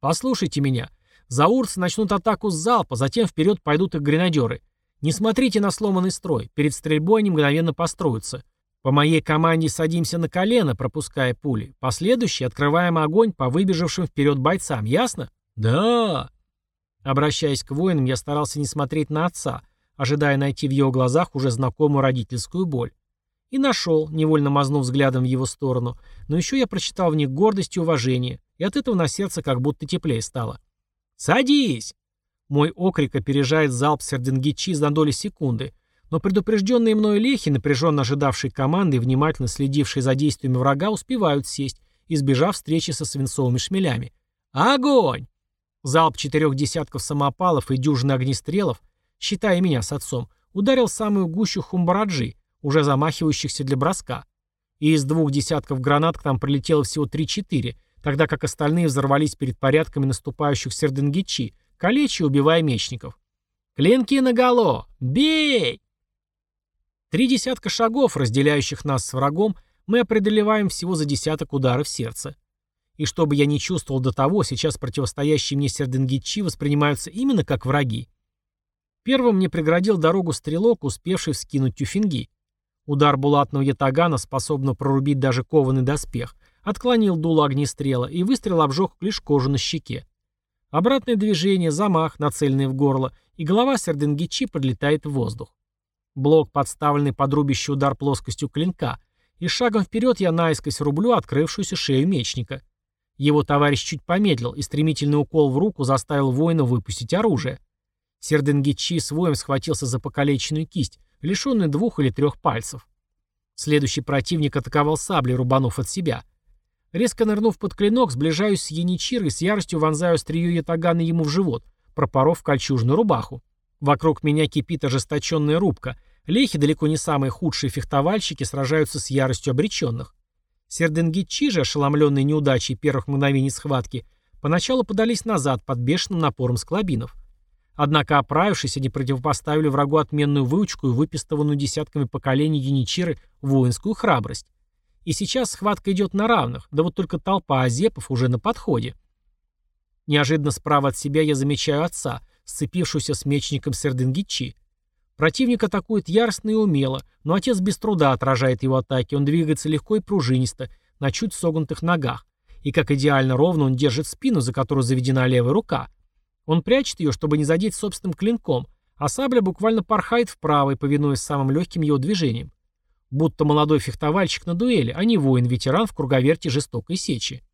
«Послушайте меня. Заурцы начнут атаку с залпа, затем вперед пойдут их гренадеры. Не смотрите на сломанный строй, перед стрельбой они мгновенно построятся. По моей команде садимся на колено, пропуская пули. Последующий открываем огонь по выбежавшим вперед бойцам. Ясно? Да. Обращаясь к воинам, я старался не смотреть на отца, ожидая найти в его глазах уже знакомую родительскую боль. И нашел, невольно мазнув взглядом в его сторону, но еще я прочитал в них гордость и уважение, и от этого на сердце как будто теплее стало. «Садись!» Мой окрик опережает залп Серденгичи за доли секунды — но предупрежденные мной лехи, напряженно ожидавшие команды и внимательно следившие за действиями врага, успевают сесть, избежав встречи со свинцовыми шмелями. Огонь! Залп четырех десятков самопалов и дюжины огнестрелов, считая меня с отцом, ударил самую гущу хумбараджи, уже замахивающихся для броска. И из двух десятков гранат к нам прилетело всего три-четыре, тогда как остальные взорвались перед порядками наступающих серденгичи, калечи убивая мечников. «Клинки наголо! Бей!» Три десятка шагов, разделяющих нас с врагом, мы определяем всего за десяток ударов сердца. И чтобы я не чувствовал до того, сейчас противостоящие мне серденгичи воспринимаются именно как враги. Первым мне преградил дорогу стрелок, успевший вскинуть тюфинги. Удар булатного ятагана, способного прорубить даже кованый доспех, отклонил дуло огнестрела, и выстрел обжег лишь кожу на щеке. Обратное движение, замах, нацеленный в горло, и голова серденгичи подлетает в воздух. Блок, подставленный под рубящий удар плоскостью клинка, и шагом вперед я наискось рублю открывшуюся шею мечника. Его товарищ чуть помедлил, и стремительный укол в руку заставил воина выпустить оружие. Серденгичи с воем схватился за покалеченную кисть, лишенную двух или трех пальцев. Следующий противник атаковал саблей, рубанув от себя. Резко нырнув под клинок, сближаюсь с Яничирой, с яростью вонзаю острие ятагана ему в живот, пропоров кольчужную рубаху. Вокруг меня кипит ожесточенная рубка. Лехи, далеко не самые худшие фехтовальщики, сражаются с яростью обреченных. Серденгичи же, ошеломленные неудачей первых мгновений схватки, поначалу подались назад под бешеным напором склобинов. Однако, оправившись, они противопоставили врагу отменную выучку и выпистованную десятками поколений яничиры воинскую храбрость. И сейчас схватка идет на равных, да вот только толпа азепов уже на подходе. Неожиданно справа от себя я замечаю отца, сцепившуюся с мечником Серденгичи. Противник атакует яростно и умело, но отец без труда отражает его атаки, он двигается легко и пружинисто, на чуть согнутых ногах. И как идеально ровно он держит спину, за которую заведена левая рука. Он прячет ее, чтобы не задеть собственным клинком, а сабля буквально порхает вправо и повинуясь самым легким его движением. Будто молодой фехтовальщик на дуэли, а не воин-ветеран в круговерте жестокой сечи.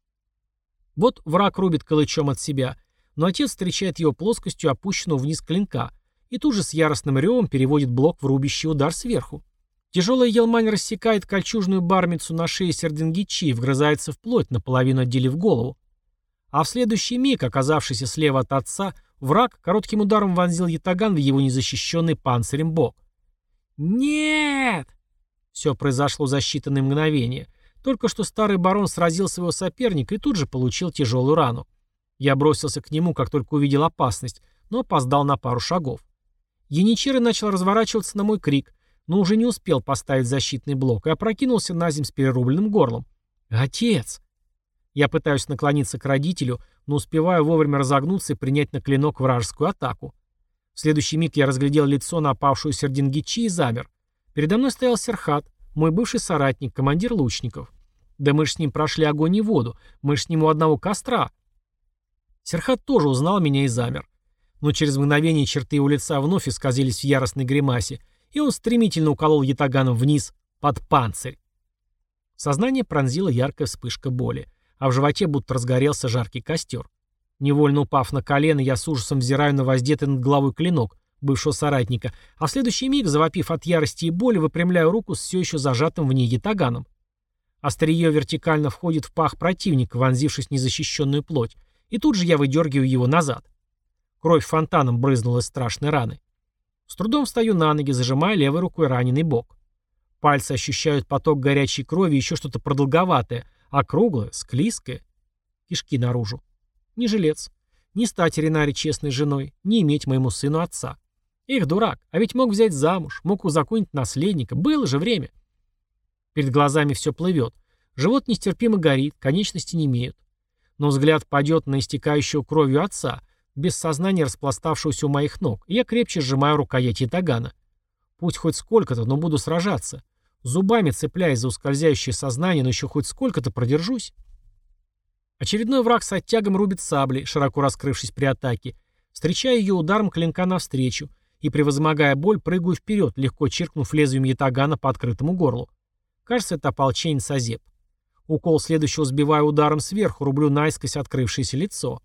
Вот враг рубит калычом от себя, но отец встречает его плоскостью опущенного вниз клинка и тут же с яростным ревом переводит блок в рубящий удар сверху. Тяжелая елмань рассекает кольчужную бармицу на шее Серденгичи и вгрызается в плоть, наполовину отделив голову. А в следующий миг, оказавшийся слева от отца, враг коротким ударом вонзил ятаган в его незащищенный панцирем бок. «Нет!» Все произошло за считанные мгновения. Только что старый барон сразил своего соперника и тут же получил тяжелую рану. Я бросился к нему, как только увидел опасность, но опоздал на пару шагов. Яничира начал разворачиваться на мой крик, но уже не успел поставить защитный блок и опрокинулся на земь с перерубленным горлом. «Отец!» Я пытаюсь наклониться к родителю, но успеваю вовремя разогнуться и принять на клинок вражескую атаку. В следующий миг я разглядел лицо на опавшую сердингичи и замер. Передо мной стоял Серхат, мой бывший соратник, командир лучников. Да мы ж с ним прошли огонь и воду, мы ж с ним у одного костра. Серхат тоже узнал меня и замер. Но через мгновение черты его лица вновь исказились в яростной гримасе, и он стремительно уколол ятаганом вниз под панцирь. Сознание пронзила яркая вспышка боли а в животе будто разгорелся жаркий костер. Невольно упав на колено, я с ужасом взираю на воздетый над головой клинок бывшего соратника, а в следующий миг, завопив от ярости и боли, выпрямляю руку с все еще зажатым в ней ятаганом. Острие вертикально входит в пах противника, вонзившись в незащищенную плоть, и тут же я выдергиваю его назад. Кровь фонтаном брызнула из страшной раны. С трудом встаю на ноги, зажимая левой рукой раненый бок. Пальцы ощущают поток горячей крови и еще что-то продолговатое, Округлая, склизкая. Кишки наружу. Не жилец. Не стать Ренаре честной женой, не иметь моему сыну отца. Эх, дурак, а ведь мог взять замуж, мог узаконить наследника. Было же время. Перед глазами все плывет. Живот нестерпимо горит, конечности не имеют. Но взгляд падет на истекающего кровью отца, без сознания распластавшегося у моих ног, и я крепче сжимаю рукоять ятагана. Пусть хоть сколько-то, но буду сражаться. Зубами цепляясь за ускользающее сознание, но еще хоть сколько-то продержусь. Очередной враг с оттягом рубит саблей, широко раскрывшись при атаке, встречая ее ударом клинка навстречу, и, превозмогая боль, прыгаю вперед, легко чиркнув лезвием ятагана по открытому горлу. Кажется, это ополченец Азеп. Укол следующего сбиваю ударом сверху, рублю наискось открывшееся лицо.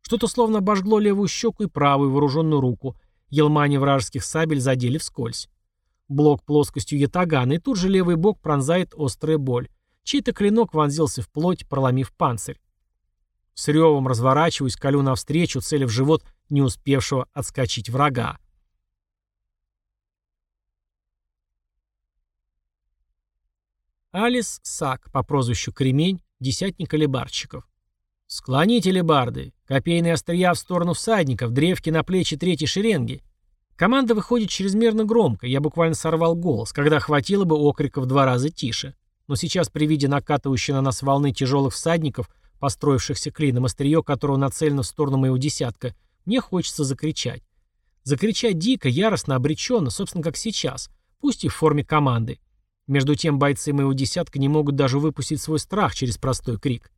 Что-то словно обожгло левую щеку и правую вооруженную руку. Елмани вражеских сабель задели вскользь. Блок плоскостью ятагана, и тут же левый бок пронзает острая боль. Чей-то клинок вонзился в плоть, проломив панцирь. С ревом разворачиваюсь, колю навстречу, цели в живот не успевшего отскочить врага. Алис Сак по прозвищу Кремень, десятник алибарщиков. «Склоните лебарды, копейные острия в сторону всадников, древки на плечи третьей шеренги». Команда выходит чрезмерно громко, я буквально сорвал голос, когда хватило бы окрика в два раза тише. Но сейчас при виде накатывающей на нас волны тяжелых всадников, построившихся клином, острие которого нацелено в сторону моего десятка, мне хочется закричать. Закричать дико, яростно, обреченно, собственно, как сейчас, пусть и в форме команды. Между тем бойцы моего десятка не могут даже выпустить свой страх через простой крик.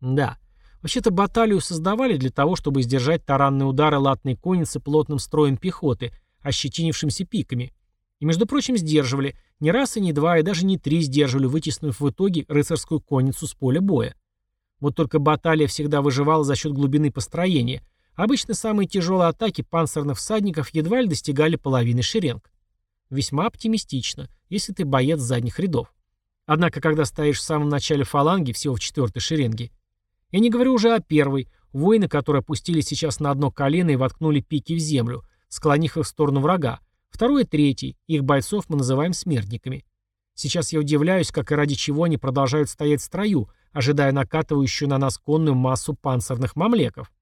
Да, вообще-то баталию создавали для того, чтобы сдержать таранные удары латной конницы плотным строем пехоты, ощетинившимся пиками. И, между прочим, сдерживали. Не раз и не два, и даже не три сдерживали, вытеснув в итоге рыцарскую конницу с поля боя. Вот только баталия всегда выживала за счет глубины построения. Обычно самые тяжелые атаки панцирных всадников едва ли достигали половины шеренг. Весьма оптимистично, если ты боец задних рядов. Однако, когда стоишь в самом начале фаланги, всего в четвертой шеренге, я не говорю уже о первой, воины, которые опустили сейчас на одно колено и воткнули пики в землю, склонив их в сторону врага, второй и третий, их бойцов мы называем смертниками. Сейчас я удивляюсь, как и ради чего они продолжают стоять в строю, ожидая накатывающую на нас конную массу панцирных мамлеков.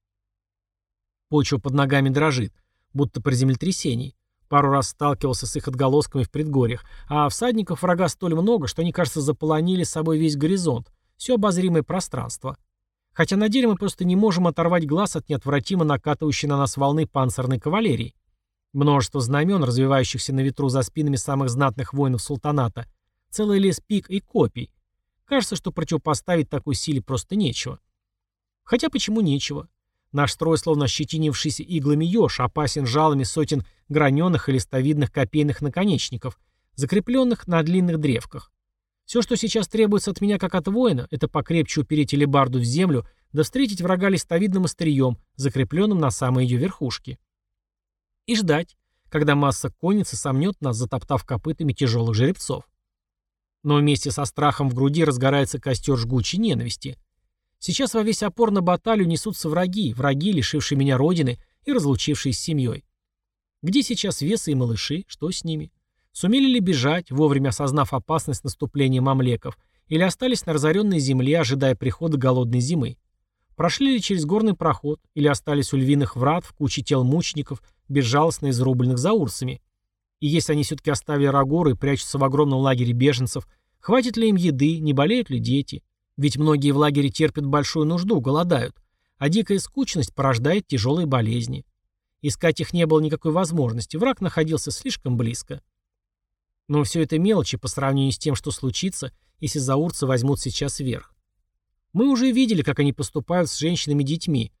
Почва под ногами дрожит, будто при землетрясении. Пару раз сталкивался с их отголосками в предгорьях, а всадников врага столь много, что они, кажется, заполонили собой весь горизонт, все обозримое пространство. Хотя на деле мы просто не можем оторвать глаз от неотвратимо накатывающей на нас волны панцирной кавалерии. Множество знамен, развивающихся на ветру за спинами самых знатных воинов султаната, целый лес пик и копий. Кажется, что противопоставить такой силе просто нечего. Хотя почему нечего? Наш строй, словно ощетинившийся иглами еж, опасен жалами сотен граненых и листовидных копейных наконечников, закрепленных на длинных древках. Все, что сейчас требуется от меня как от воина, это покрепче упереть элебарду в землю, да встретить врага листовидным острием, закрепленным на самой ее верхушке. И ждать, когда масса конницы сомнет нас, затоптав копытами тяжелых жеребцов. Но вместе со страхом в груди разгорается костер жгучей ненависти – Сейчас во весь опор на баталию несутся враги, враги, лишившие меня родины и разлучившие с семьей. Где сейчас Веса и малыши? Что с ними? Сумели ли бежать, вовремя осознав опасность наступления мамлеков, или остались на разоренной земле, ожидая прихода голодной зимы? Прошли ли через горный проход, или остались у львиных врат в куче тел мучеников, безжалостно изрубленных заурцами? И если они все-таки оставили Рагору и прячутся в огромном лагере беженцев, хватит ли им еды, не болеют ли дети? Ведь многие в лагере терпят большую нужду, голодают, а дикая скучность порождает тяжелые болезни. Искать их не было никакой возможности, враг находился слишком близко. Но все это мелочи по сравнению с тем, что случится, если заурцы возьмут сейчас верх. Мы уже видели, как они поступают с женщинами и детьми,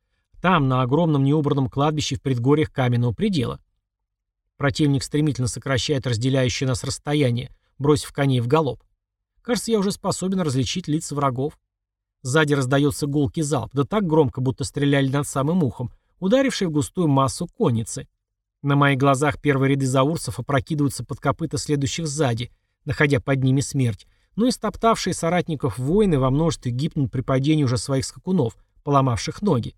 там, на огромном неубранном кладбище в предгорьях каменного предела. Противник стремительно сокращает разделяющее нас расстояние, бросив коней в галоп. Кажется, я уже способен различить лица врагов. Сзади раздается гулкий залп, да так громко, будто стреляли над самым ухом, ударивший в густую массу конницы. На моих глазах первые ряды заурцев опрокидываются под копыта следующих сзади, находя под ними смерть, ну и стоптавшие соратников воины во множестве гибнут при падении уже своих скакунов, поломавших ноги.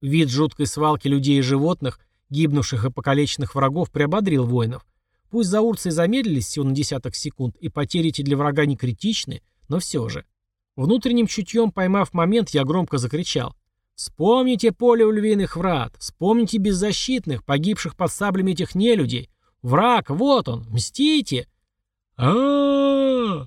Вид жуткой свалки людей и животных, гибнувших и покалеченных врагов, приободрил воинов. Пусть заурцы замедлились всего на десяток секунд, и потери эти для врага не критичны, но все же. Внутренним чутьем поймав момент, я громко закричал. «Вспомните поле у львиных врат! Вспомните беззащитных, погибших под саблями этих нелюдей! Враг, вот он! Мстите!» а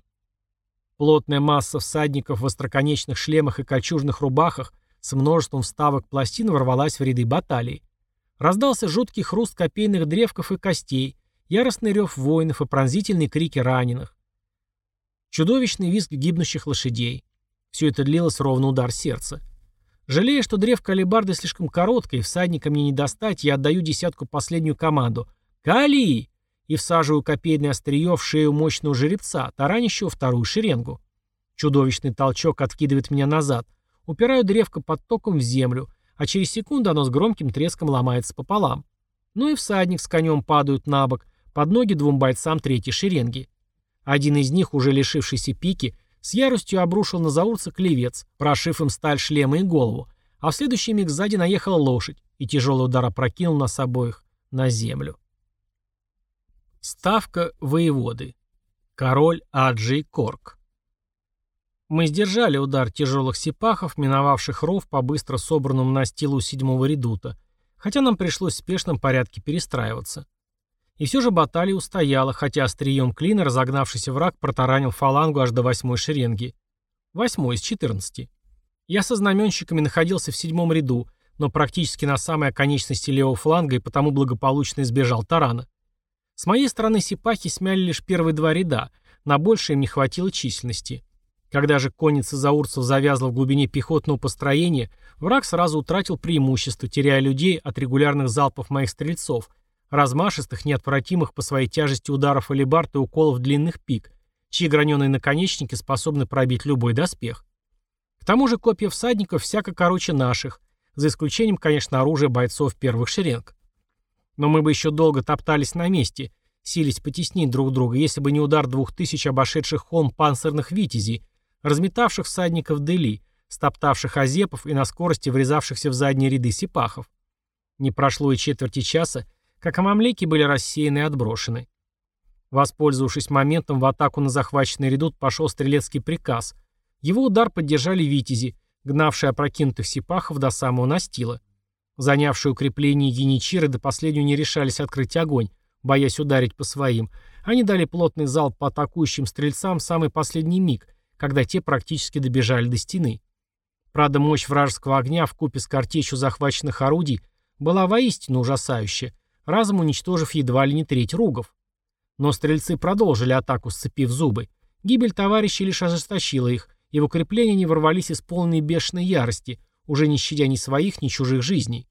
Плотная масса всадников в остроконечных шлемах и кольчужных рубахах с множеством вставок пластин ворвалась в ряды баталии. Раздался жуткий хруст копейных древков и костей, яростный рев воинов и пронзительные крики раненых. Чудовищный визг гибнущих лошадей. Все это длилось ровно удар сердца. Жалея, что древко алебарды слишком короткое, и всадника мне не достать, я отдаю десятку последнюю команду. «Кали!» и всаживаю копейное острие в шею мощного жеребца, таранящего вторую шеренгу. Чудовищный толчок откидывает меня назад. Упираю древко под током в землю, а через секунду оно с громким треском ломается пополам. Ну и всадник с конем падают на бок, под ноги двум бойцам третьей шеренги. Один из них, уже лишившийся пики, с яростью обрушил на заурца клевец, прошив им сталь шлема и голову, а в следующий миг сзади наехала лошадь, и тяжелый удар опрокинул нас обоих на землю. Ставка воеводы. Король Аджей Корк. Мы сдержали удар тяжелых сипахов, миновавших ров по быстро собранному настилу седьмого редута, хотя нам пришлось в спешном порядке перестраиваться. И все же баталия устояла, хотя острием клина разогнавшийся враг протаранил фалангу аж до восьмой шеренги. Восьмой из четырнадцати. Я со знаменщиками находился в седьмом ряду, но практически на самой оконечности левого фланга и потому благополучно избежал тарана. С моей стороны сипахи смяли лишь первые два ряда, на большее им не хватило численности. Когда же конница заурцев завязла в глубине пехотного построения, враг сразу утратил преимущество, теряя людей от регулярных залпов моих стрельцов, размашистых, неотвратимых по своей тяжести ударов алибард и уколов длинных пик, чьи граненые наконечники способны пробить любой доспех. К тому же копья всадников всяко короче наших, за исключением, конечно, оружия бойцов первых шеренг. Но мы бы еще долго топтались на месте, сились потеснить друг друга, если бы не удар двух тысяч обошедших холм панцирных витязей, разметавших всадников Дели, стоптавших азепов и на скорости врезавшихся в задние ряды сипахов. Не прошло и четверти часа, как амамлеки были рассеяны и отброшены. Воспользовавшись моментом, в атаку на захваченный редут пошел стрелецкий приказ. Его удар поддержали витязи, гнавшие опрокинутых сипахов до самого настила. Занявшие укрепление яничиры до последнего не решались открыть огонь, боясь ударить по своим. Они дали плотный залп по атакующим стрельцам в самый последний миг, когда те практически добежали до стены. Правда, мощь вражеского огня в купе с картечью захваченных орудий была воистину ужасающая, разом уничтожив едва ли не треть ругов. Но стрельцы продолжили атаку, сцепив зубы. Гибель товарищей лишь ожесточила их, и в укрепление они ворвались исполненные бешеной ярости, уже не щадя ни своих, ни чужих жизней.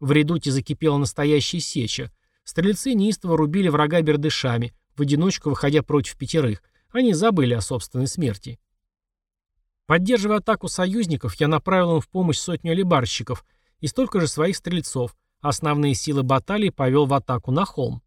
В редуте закипела настоящая сеча. Стрельцы неистово рубили врага бердышами, в одиночку выходя против пятерых. Они забыли о собственной смерти. Поддерживая атаку союзников, я направил им в помощь сотню алибарщиков и столько же своих стрельцов, основные силы баталии повел в атаку на холм.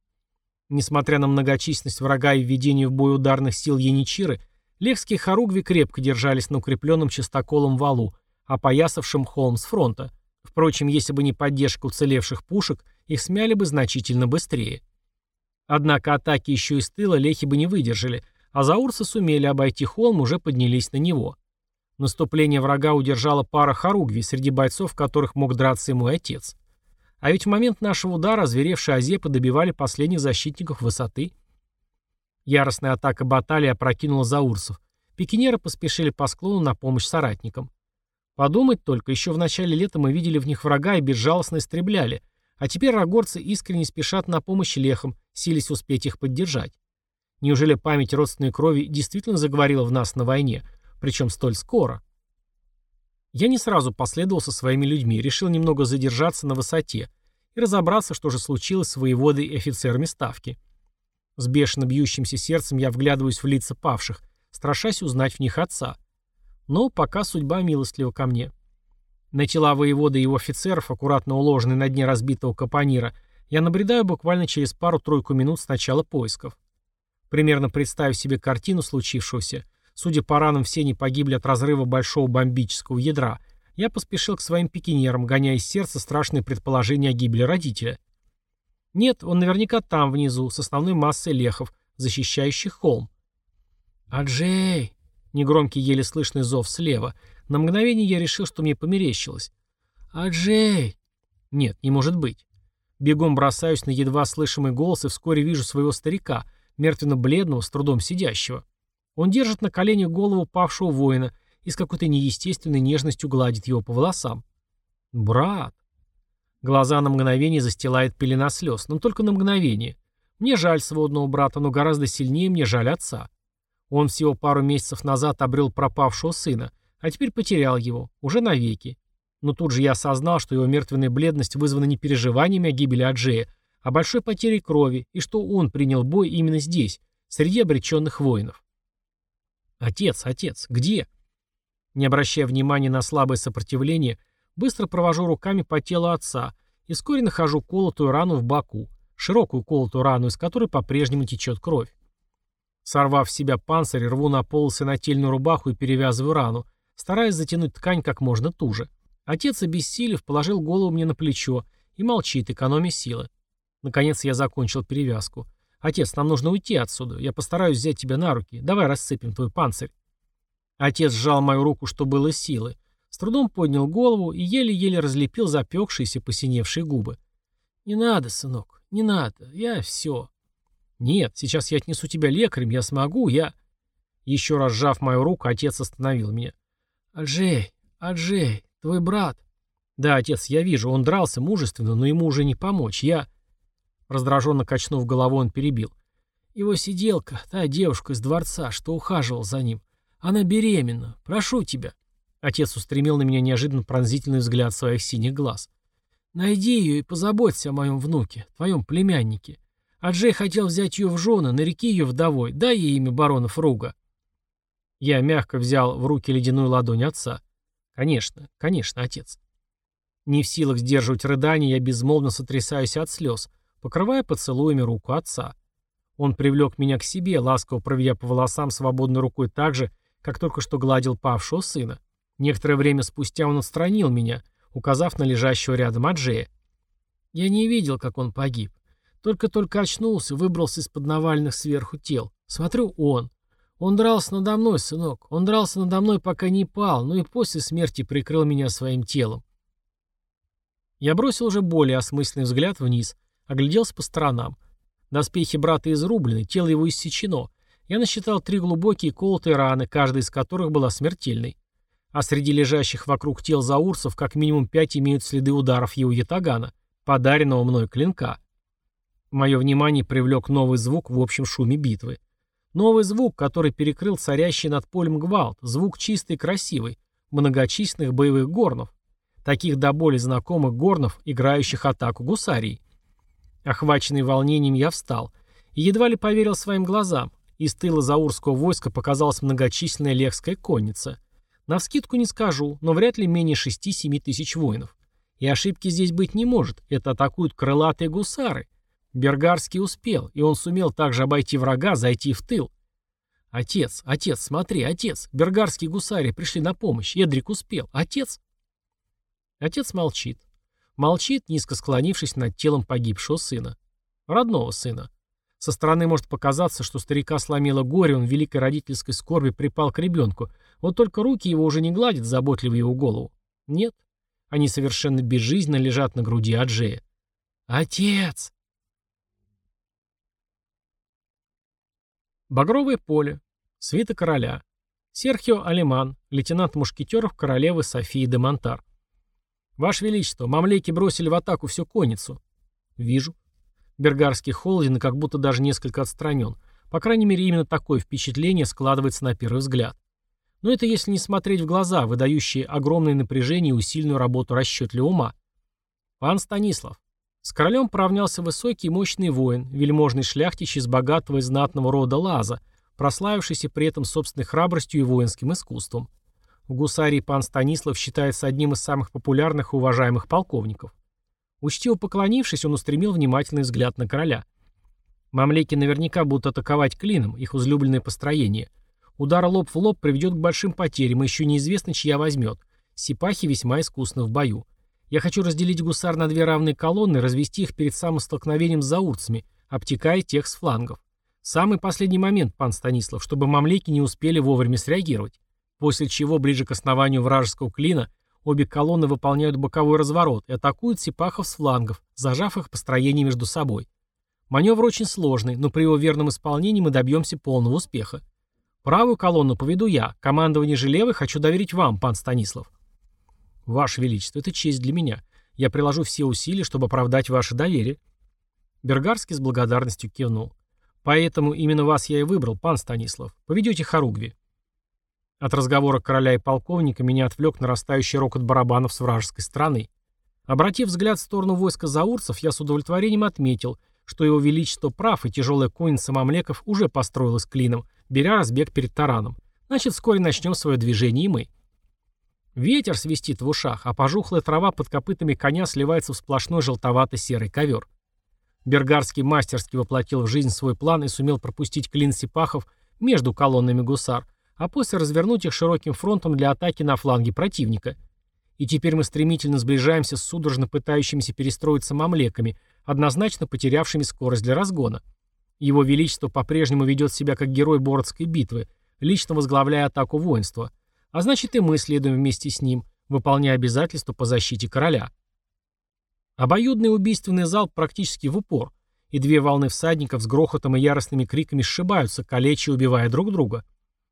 Несмотря на многочисленность врага и введение в бой ударных сил яничиры, лехские хоругви крепко держались на укрепленном частоколом валу, опоясавшем холм с фронта. Впрочем, если бы не поддержка уцелевших пушек, их смяли бы значительно быстрее. Однако атаки еще из тыла лехи бы не выдержали, а заурсы сумели обойти холм, уже поднялись на него. Наступление врага удержала пара хоругви, среди бойцов которых мог драться и мой отец. А ведь в момент нашего удара озверевшие азепы добивали последних защитников высоты. Яростная атака баталии опрокинула заурцев. Пикинеры поспешили по склону на помощь соратникам. Подумать только, еще в начале лета мы видели в них врага и безжалостно истребляли, а теперь рогорцы искренне спешат на помощь лехам, сились успеть их поддержать. Неужели память родственной крови действительно заговорила в нас на войне, причем столь скоро. Я не сразу последовал со своими людьми, решил немного задержаться на высоте и разобраться, что же случилось с воеводой и офицерами ставки. С бешено бьющимся сердцем я вглядываюсь в лица павших, страшась узнать в них отца. Но пока судьба милостлива ко мне. На тела воевода и его офицеров, аккуратно уложенные на дне разбитого капонира, я набредаю буквально через пару-тройку минут с начала поисков. Примерно представив себе картину случившегося, Судя по ранам, все они погибли от разрыва большого бомбического ядра. Я поспешил к своим пикинерам, гоняя из сердца страшные предположения о гибели родителя. Нет, он наверняка там, внизу, с основной массой лехов, защищающих холм. «Аджей!» — негромкий, еле слышный зов слева. На мгновение я решил, что мне померещилось. «Аджей!» Нет, не может быть. Бегом бросаюсь на едва слышимый голос и вскоре вижу своего старика, мертвенно-бледного, с трудом сидящего. Он держит на коленях голову павшего воина и с какой-то неестественной нежностью гладит его по волосам. «Брат!» Глаза на мгновение застилает пелена слез, но только на мгновение. Мне жаль сводного брата, но гораздо сильнее мне жаль отца. Он всего пару месяцев назад обрел пропавшего сына, а теперь потерял его, уже навеки. Но тут же я осознал, что его мертвенная бледность вызвана не переживаниями о гибели Аджея, а большой потерей крови, и что он принял бой именно здесь, среди обреченных воинов. «Отец, отец, где?» Не обращая внимания на слабое сопротивление, быстро провожу руками по телу отца и вскоре нахожу колотую рану в боку, широкую колотую рану, из которой по-прежнему течет кровь. Сорвав с себя панцирь, рву на полосы нательную рубаху и перевязываю рану, стараясь затянуть ткань как можно туже. Отец, обессилев, положил голову мне на плечо и молчит, экономя силы. Наконец я закончил перевязку. «Отец, нам нужно уйти отсюда. Я постараюсь взять тебя на руки. Давай рассыпем твой панцирь». Отец сжал мою руку, что было силы. С трудом поднял голову и еле-еле разлепил запекшиеся посиневшие губы. «Не надо, сынок, не надо, я все». «Нет, сейчас я отнесу тебя лекарем, я смогу, я...» Еще раз сжав мою руку, отец остановил меня. «Аджей, Аджей, твой брат». «Да, отец, я вижу, он дрался мужественно, но ему уже не помочь, я...» Раздраженно качнув головой, он перебил. «Его сиделка, та девушка из дворца, что ухаживал за ним. Она беременна. Прошу тебя». Отец устремил на меня неожиданно пронзительный взгляд своих синих глаз. «Найди ее и позаботься о моем внуке, твоем племяннике. Аджей хотел взять ее в жены, нареки ее вдовой, дай ей имя баронов Руга». Я мягко взял в руки ледяную ладонь отца. «Конечно, конечно, отец». Не в силах сдерживать рыдания, я безмолвно сотрясаюсь от слез, покрывая поцелуями руку отца. Он привлек меня к себе, ласково проведя по волосам свободной рукой так же, как только что гладил павшего сына. Некоторое время спустя он отстранил меня, указав на лежащего рядом Аджея. Я не видел, как он погиб. Только-только очнулся, выбрался из-под навальных сверху тел. Смотрю, он. Он дрался надо мной, сынок. Он дрался надо мной, пока не пал, но и после смерти прикрыл меня своим телом. Я бросил уже более осмысленный взгляд вниз, огляделся по сторонам. Доспехи брата изрублены, тело его иссечено. Я насчитал три глубокие колотые раны, каждая из которых была смертельной. А среди лежащих вокруг тел заурцев как минимум пять имеют следы ударов его ятагана, подаренного мной клинка. Мое внимание привлек новый звук в общем шуме битвы. Новый звук, который перекрыл царящий над полем гвалт, звук чистый и красивый, многочисленных боевых горнов, таких до боли знакомых горнов, играющих атаку гусарий. Охваченный волнением я встал и едва ли поверил своим глазам. Из тыла заурского войска показалась многочисленная лехская конница. Навскидку не скажу, но вряд ли менее 6-7 тысяч воинов. И ошибки здесь быть не может, это атакуют крылатые гусары. Бергарский успел, и он сумел также обойти врага, зайти в тыл. Отец, отец, смотри, отец, бергарские гусари пришли на помощь, Эдрик успел, отец. Отец молчит. Молчит, низко склонившись над телом погибшего сына. Родного сына. Со стороны может показаться, что старика сломило горе, он в великой родительской скорби припал к ребенку, вот только руки его уже не гладят заботливо его голову. Нет, они совершенно безжизненно лежат на груди Аджея. «Отец!» Багровое поле. Свита короля. Серхио Алиман, лейтенант мушкетеров королевы Софии де Монтар. «Ваше Величество, мамлейки бросили в атаку всю конницу». «Вижу». Бергарский холоден и как будто даже несколько отстранен. По крайней мере, именно такое впечатление складывается на первый взгляд. Но это если не смотреть в глаза, выдающие огромное напряжение и усиленную работу расчетливого ума. Пан Станислав. С королем поравнялся высокий и мощный воин, вельможный шляхтич из богатого и знатного рода Лаза, прославившийся при этом собственной храбростью и воинским искусством. В гусарии пан Станислав считается одним из самых популярных и уважаемых полковников. Учтиво поклонившись, он устремил внимательный взгляд на короля. Мамлеки наверняка будут атаковать клином, их излюбленное построение. Удар лоб в лоб приведет к большим потерям, и еще неизвестно, чья возьмет. Сипахи весьма искусны в бою. Я хочу разделить гусар на две равные колонны развести их перед самым столкновением с заурцами, обтекая тех с флангов. Самый последний момент, пан Станислав, чтобы мамлеки не успели вовремя среагировать. После чего, ближе к основанию вражеского клина, обе колонны выполняют боковой разворот и атакуют сипахов с флангов, зажав их построение между собой. Маневр очень сложный, но при его верном исполнении мы добьемся полного успеха. Правую колонну поведу я, командование же левой хочу доверить вам, пан Станислав. «Ваше Величество, это честь для меня. Я приложу все усилия, чтобы оправдать ваше доверие». Бергарский с благодарностью кивнул. «Поэтому именно вас я и выбрал, пан Станислав. Поведете Харугви». От разговора короля и полковника меня отвлек нарастающий рокот барабанов с вражеской стороны. Обратив взгляд в сторону войска заурцев, я с удовлетворением отметил, что его величество прав, и тяжелая конница мамлеков уже построилась клином, беря разбег перед тараном. Значит, вскоре начнем свое движение и мы. Ветер свистит в ушах, а пожухлая трава под копытами коня сливается в сплошной желтовато-серый ковер. Бергарский мастерски воплотил в жизнь свой план и сумел пропустить клин сипахов между колоннами гусар, а после развернуть их широким фронтом для атаки на фланге противника. И теперь мы стремительно сближаемся с судорожно пытающимися перестроиться мамлеками, однозначно потерявшими скорость для разгона. Его Величество по-прежнему ведет себя как герой Бородской битвы, лично возглавляя атаку воинства – а значит и мы следуем вместе с ним, выполняя обязательства по защите короля. Обоюдный убийственный залп практически в упор, и две волны всадников с грохотом и яростными криками сшибаются, калеча убивая друг друга.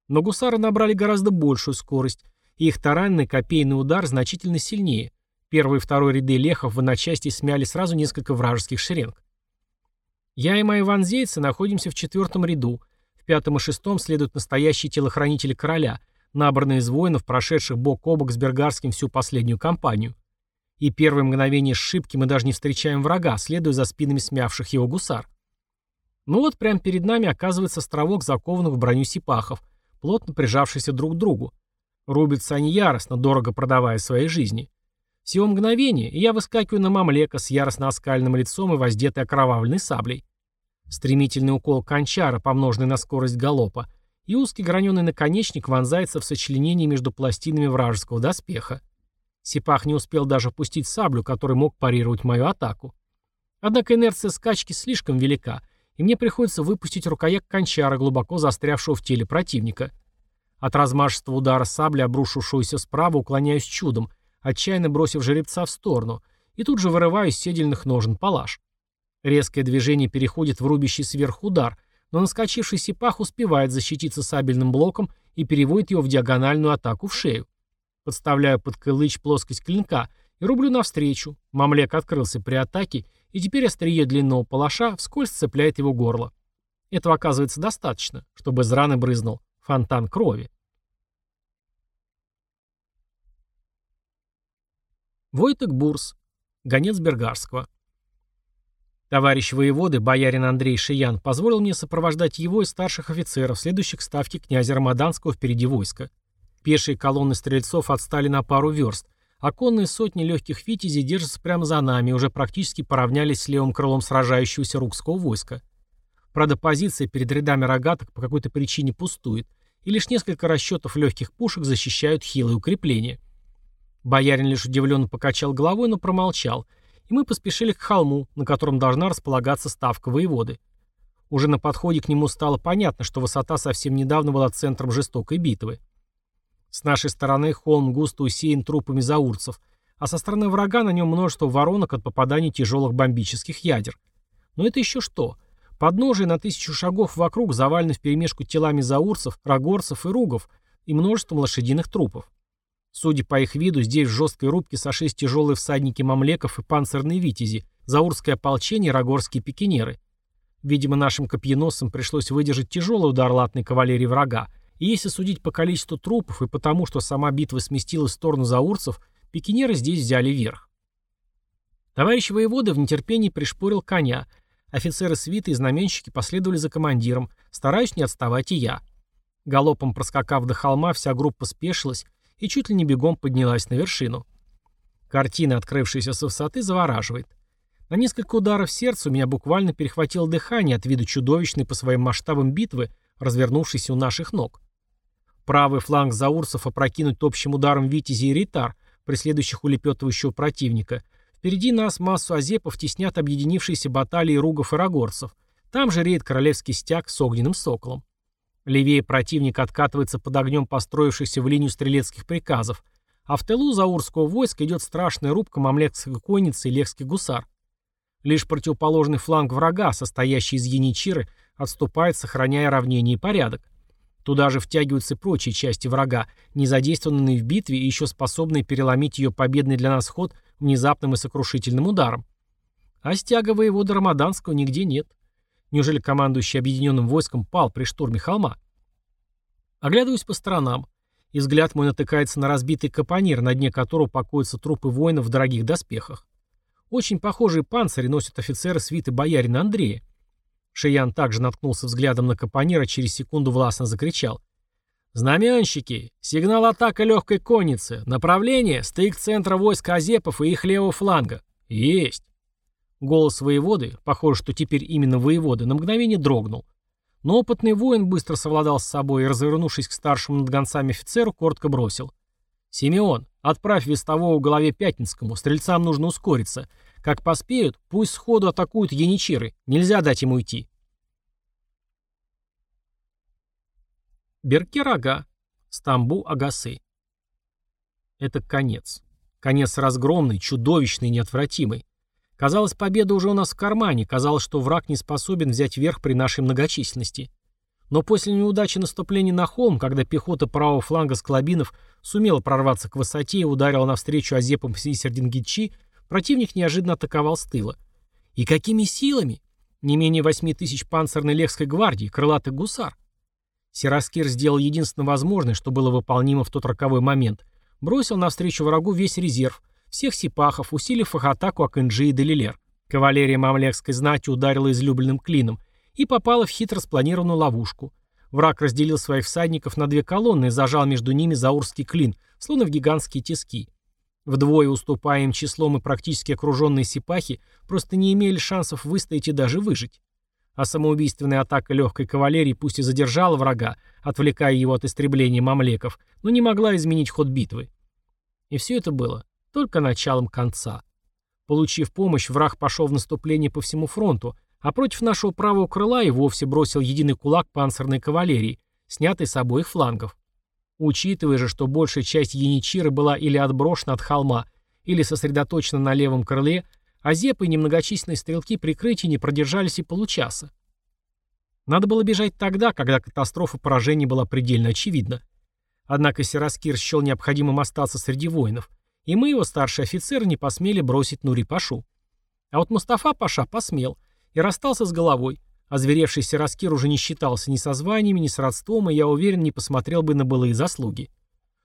Но гусары набрали гораздо большую скорость, и их таранный копейный удар значительно сильнее. Первый и второй ряды лехов в одночасье смяли сразу несколько вражеских шеренг. Я и мои ванзейцы находимся в четвертом ряду. В пятом и шестом следуют настоящие телохранители короля, набранные из воинов, прошедших бок о бок с Бергарским всю последнюю кампанию и первое мгновение сшибки мы даже не встречаем врага, следуя за спинами смявших его гусар. Ну вот прямо перед нами оказывается островок закованных в броню сипахов, плотно прижавшийся друг к другу. Рубятся они яростно, дорого продавая свои жизни. Всего мгновение, и я выскакиваю на мамлека с яростно оскальным лицом и воздетой окровавленной саблей. Стремительный укол кончара, помноженный на скорость галопа, и узкий граненый наконечник вонзается в сочленении между пластинами вражеского доспеха. Сипах не успел даже пустить саблю, который мог парировать мою атаку. Однако инерция скачки слишком велика, и мне приходится выпустить рукоять кончара, глубоко застрявшего в теле противника. От размашистого удара сабли, обрушившегося справа, уклоняюсь чудом, отчаянно бросив жеребца в сторону, и тут же вырываю из седельных ножен палаш. Резкое движение переходит в рубящий сверху удар, но наскочивший сипах успевает защититься сабельным блоком и переводит его в диагональную атаку в шею. Подставляю под кылыч плоскость клинка и рублю навстречу. Мамлек открылся при атаке, и теперь острие длинного палаша вскользь цепляет его горло. Этого оказывается достаточно, чтобы из раны брызнул фонтан крови. Войтек Бурс, гонец Бергарского. Товарищ воеводы, боярин Андрей Шиян, позволил мне сопровождать его и старших офицеров, следующих к ставке князя Рамаданского впереди войска. Пешие колонны стрельцов отстали на пару верст, а сотни легких витязей держатся прямо за нами и уже практически поравнялись с левым крылом сражающегося рукского войска. Правда, позиция перед рядами рогаток по какой-то причине пустует, и лишь несколько расчетов легких пушек защищают хилые укрепления. Боярин лишь удивленно покачал головой, но промолчал, и мы поспешили к холму, на котором должна располагаться ставка воеводы. Уже на подходе к нему стало понятно, что высота совсем недавно была центром жестокой битвы. С нашей стороны холм густо усеян трупами заурцев, а со стороны врага на нем множество воронок от попаданий тяжелых бомбических ядер. Но это еще что? Подножие на тысячу шагов вокруг завалено вперемешку телами заурцев, рогорцев и ругов и множеством лошадиных трупов. Судя по их виду, здесь в жесткой рубке сошлись тяжелые всадники мамлеков и панцирные витязи, заурское ополчение и рогорские пикинеры. Видимо, нашим копьеносцам пришлось выдержать тяжелый удар латной кавалерии врага, и если судить по количеству трупов и потому, что сама битва сместилась в сторону заурцев, пикинеры здесь взяли верх. Товарищ воевода в нетерпении пришпорил коня. Офицеры свиты и знаменщики последовали за командиром, стараясь не отставать и я. Галопом проскакав до холма, вся группа спешилась и чуть ли не бегом поднялась на вершину. Картина, открывшаяся с высоты, завораживает. На несколько ударов сердца у меня буквально перехватило дыхание от вида чудовищной по своим масштабам битвы, развернувшейся у наших ног. Правый фланг заурцев опрокинуть общим ударом Витязи и Ритар, преследующих улепетывающего противника. Впереди нас массу азепов теснят объединившиеся баталии ругов и рогорцев. Там же реет королевский стяг с огненным соколом. Левее противник откатывается под огнем построившихся в линию стрелецких приказов, а в тылу заурского войска идет страшная рубка мамлекской конницы и лехских гусар. Лишь противоположный фланг врага, состоящий из яничиры, отступает, сохраняя равнение и порядок. Туда же втягиваются прочие части врага, не задействованные в битве и еще способные переломить ее победный для нас ход внезапным и сокрушительным ударом. А стяга воевода Рамаданского нигде нет. Неужели командующий объединенным войском пал при штурме холма? Оглядываюсь по сторонам, и взгляд мой натыкается на разбитый капонир, на дне которого покоятся трупы воинов в дорогих доспехах. Очень похожие панцири носят офицеры свиты боярина Андрея. Шиян также наткнулся взглядом на капонира, через секунду властно закричал. «Знаменщики! Сигнал атака легкой конницы! Направление! Стык центра войск Азепов и их левого фланга! Есть!» Голос воеводы, похоже, что теперь именно воеводы, на мгновение дрогнул. Но опытный воин быстро совладал с собой и, развернувшись к старшему над гонцами офицеру, коротко бросил. «Симеон, отправь вестового голове Пятницкому, стрельцам нужно ускориться. Как поспеют, пусть сходу атакуют яничиры. Нельзя дать ему уйти. Беркерага. Стамбу Агасы. Это конец. Конец разгромный, чудовищный, неотвратимый. Казалось, победа уже у нас в кармане, казалось, что враг не способен взять верх при нашей многочисленности. Но после неудачи наступления на холм, когда пехота правого фланга Склобинов сумела прорваться к высоте и ударила навстречу Азепам и Сердингичи, противник неожиданно атаковал с тыла. И какими силами? Не менее восьми тысяч панцирной лехской гвардии, крылатых гусар. Сираскир сделал единственное возможное, что было выполнимо в тот роковой момент. Бросил навстречу врагу весь резерв, всех сипахов, усилив их атаку Акынджи и Делилер. Кавалерия мамлекской знати ударила излюбленным клином и попала в хитро спланированную ловушку. Враг разделил своих всадников на две колонны и зажал между ними заурский клин, словно в гигантские тиски. Вдвое уступая им числом и практически окруженные сипахи просто не имели шансов выстоять и даже выжить. А самоубийственная атака легкой кавалерии пусть и задержала врага, отвлекая его от истребления мамлеков, но не могла изменить ход битвы. И все это было только началом конца. Получив помощь, враг пошел в наступление по всему фронту, а против нашего правого крыла и вовсе бросил единый кулак панцирной кавалерии, снятый с обоих флангов. Учитывая же, что большая часть яничиры была или отброшена от холма, или сосредоточена на левом крыле, а зепы и немногочисленные стрелки прикрытия не продержались и получаса. Надо было бежать тогда, когда катастрофа поражения была предельно очевидна. Однако Сираскир счел необходимым остаться среди воинов, и мы, его старшие офицеры, не посмели бросить Нури-Пашу. А вот Мустафа-Паша посмел и расстался с головой, Озверевший Сираскир уже не считался ни со званиями, ни с родством, и, я уверен, не посмотрел бы на былые заслуги.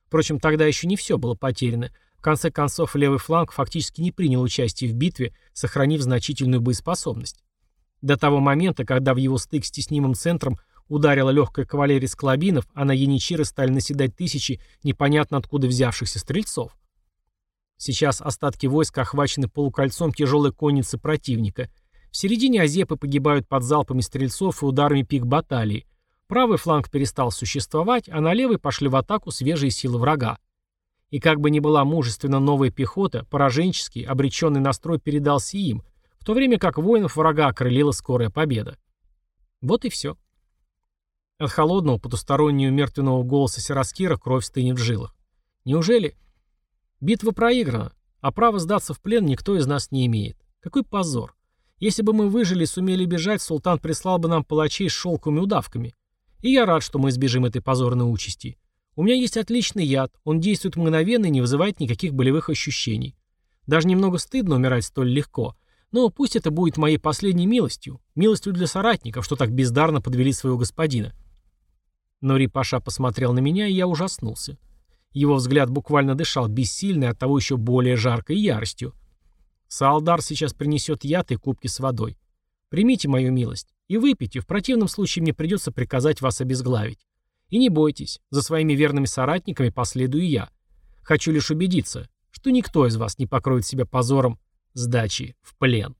Впрочем, тогда еще не все было потеряно. В конце концов, левый фланг фактически не принял участие в битве, сохранив значительную боеспособность. До того момента, когда в его стык с теснимым центром ударила легкая кавалерия склобинов, а на яничиры стали наседать тысячи непонятно откуда взявшихся стрельцов. Сейчас остатки войска охвачены полукольцом тяжелой конницы противника, в середине Азепы погибают под залпами стрельцов и ударами пик баталии. Правый фланг перестал существовать, а на левый пошли в атаку свежие силы врага. И как бы ни была мужественна новая пехота, пораженческий, обреченный настрой передался им, в то время как воинов врага окрылила скорая победа. Вот и все. От холодного, потустороннего мертвенного голоса Сераскира кровь стынет в жилах. Неужели? Битва проиграна, а право сдаться в плен никто из нас не имеет. Какой позор. Если бы мы выжили и сумели бежать, султан прислал бы нам палачей с шелковыми удавками. И я рад, что мы избежим этой позорной участи. У меня есть отличный яд, он действует мгновенно и не вызывает никаких болевых ощущений. Даже немного стыдно умирать столь легко. Но пусть это будет моей последней милостью, милостью для соратников, что так бездарно подвели своего господина. Нори Паша посмотрел на меня, и я ужаснулся. Его взгляд буквально дышал бессильной, от того еще более жаркой яростью. Салдар сейчас принесет яд и кубки с водой. Примите мою милость и выпейте, в противном случае мне придется приказать вас обезглавить. И не бойтесь, за своими верными соратниками последую я. Хочу лишь убедиться, что никто из вас не покроет себя позором сдачи в плен.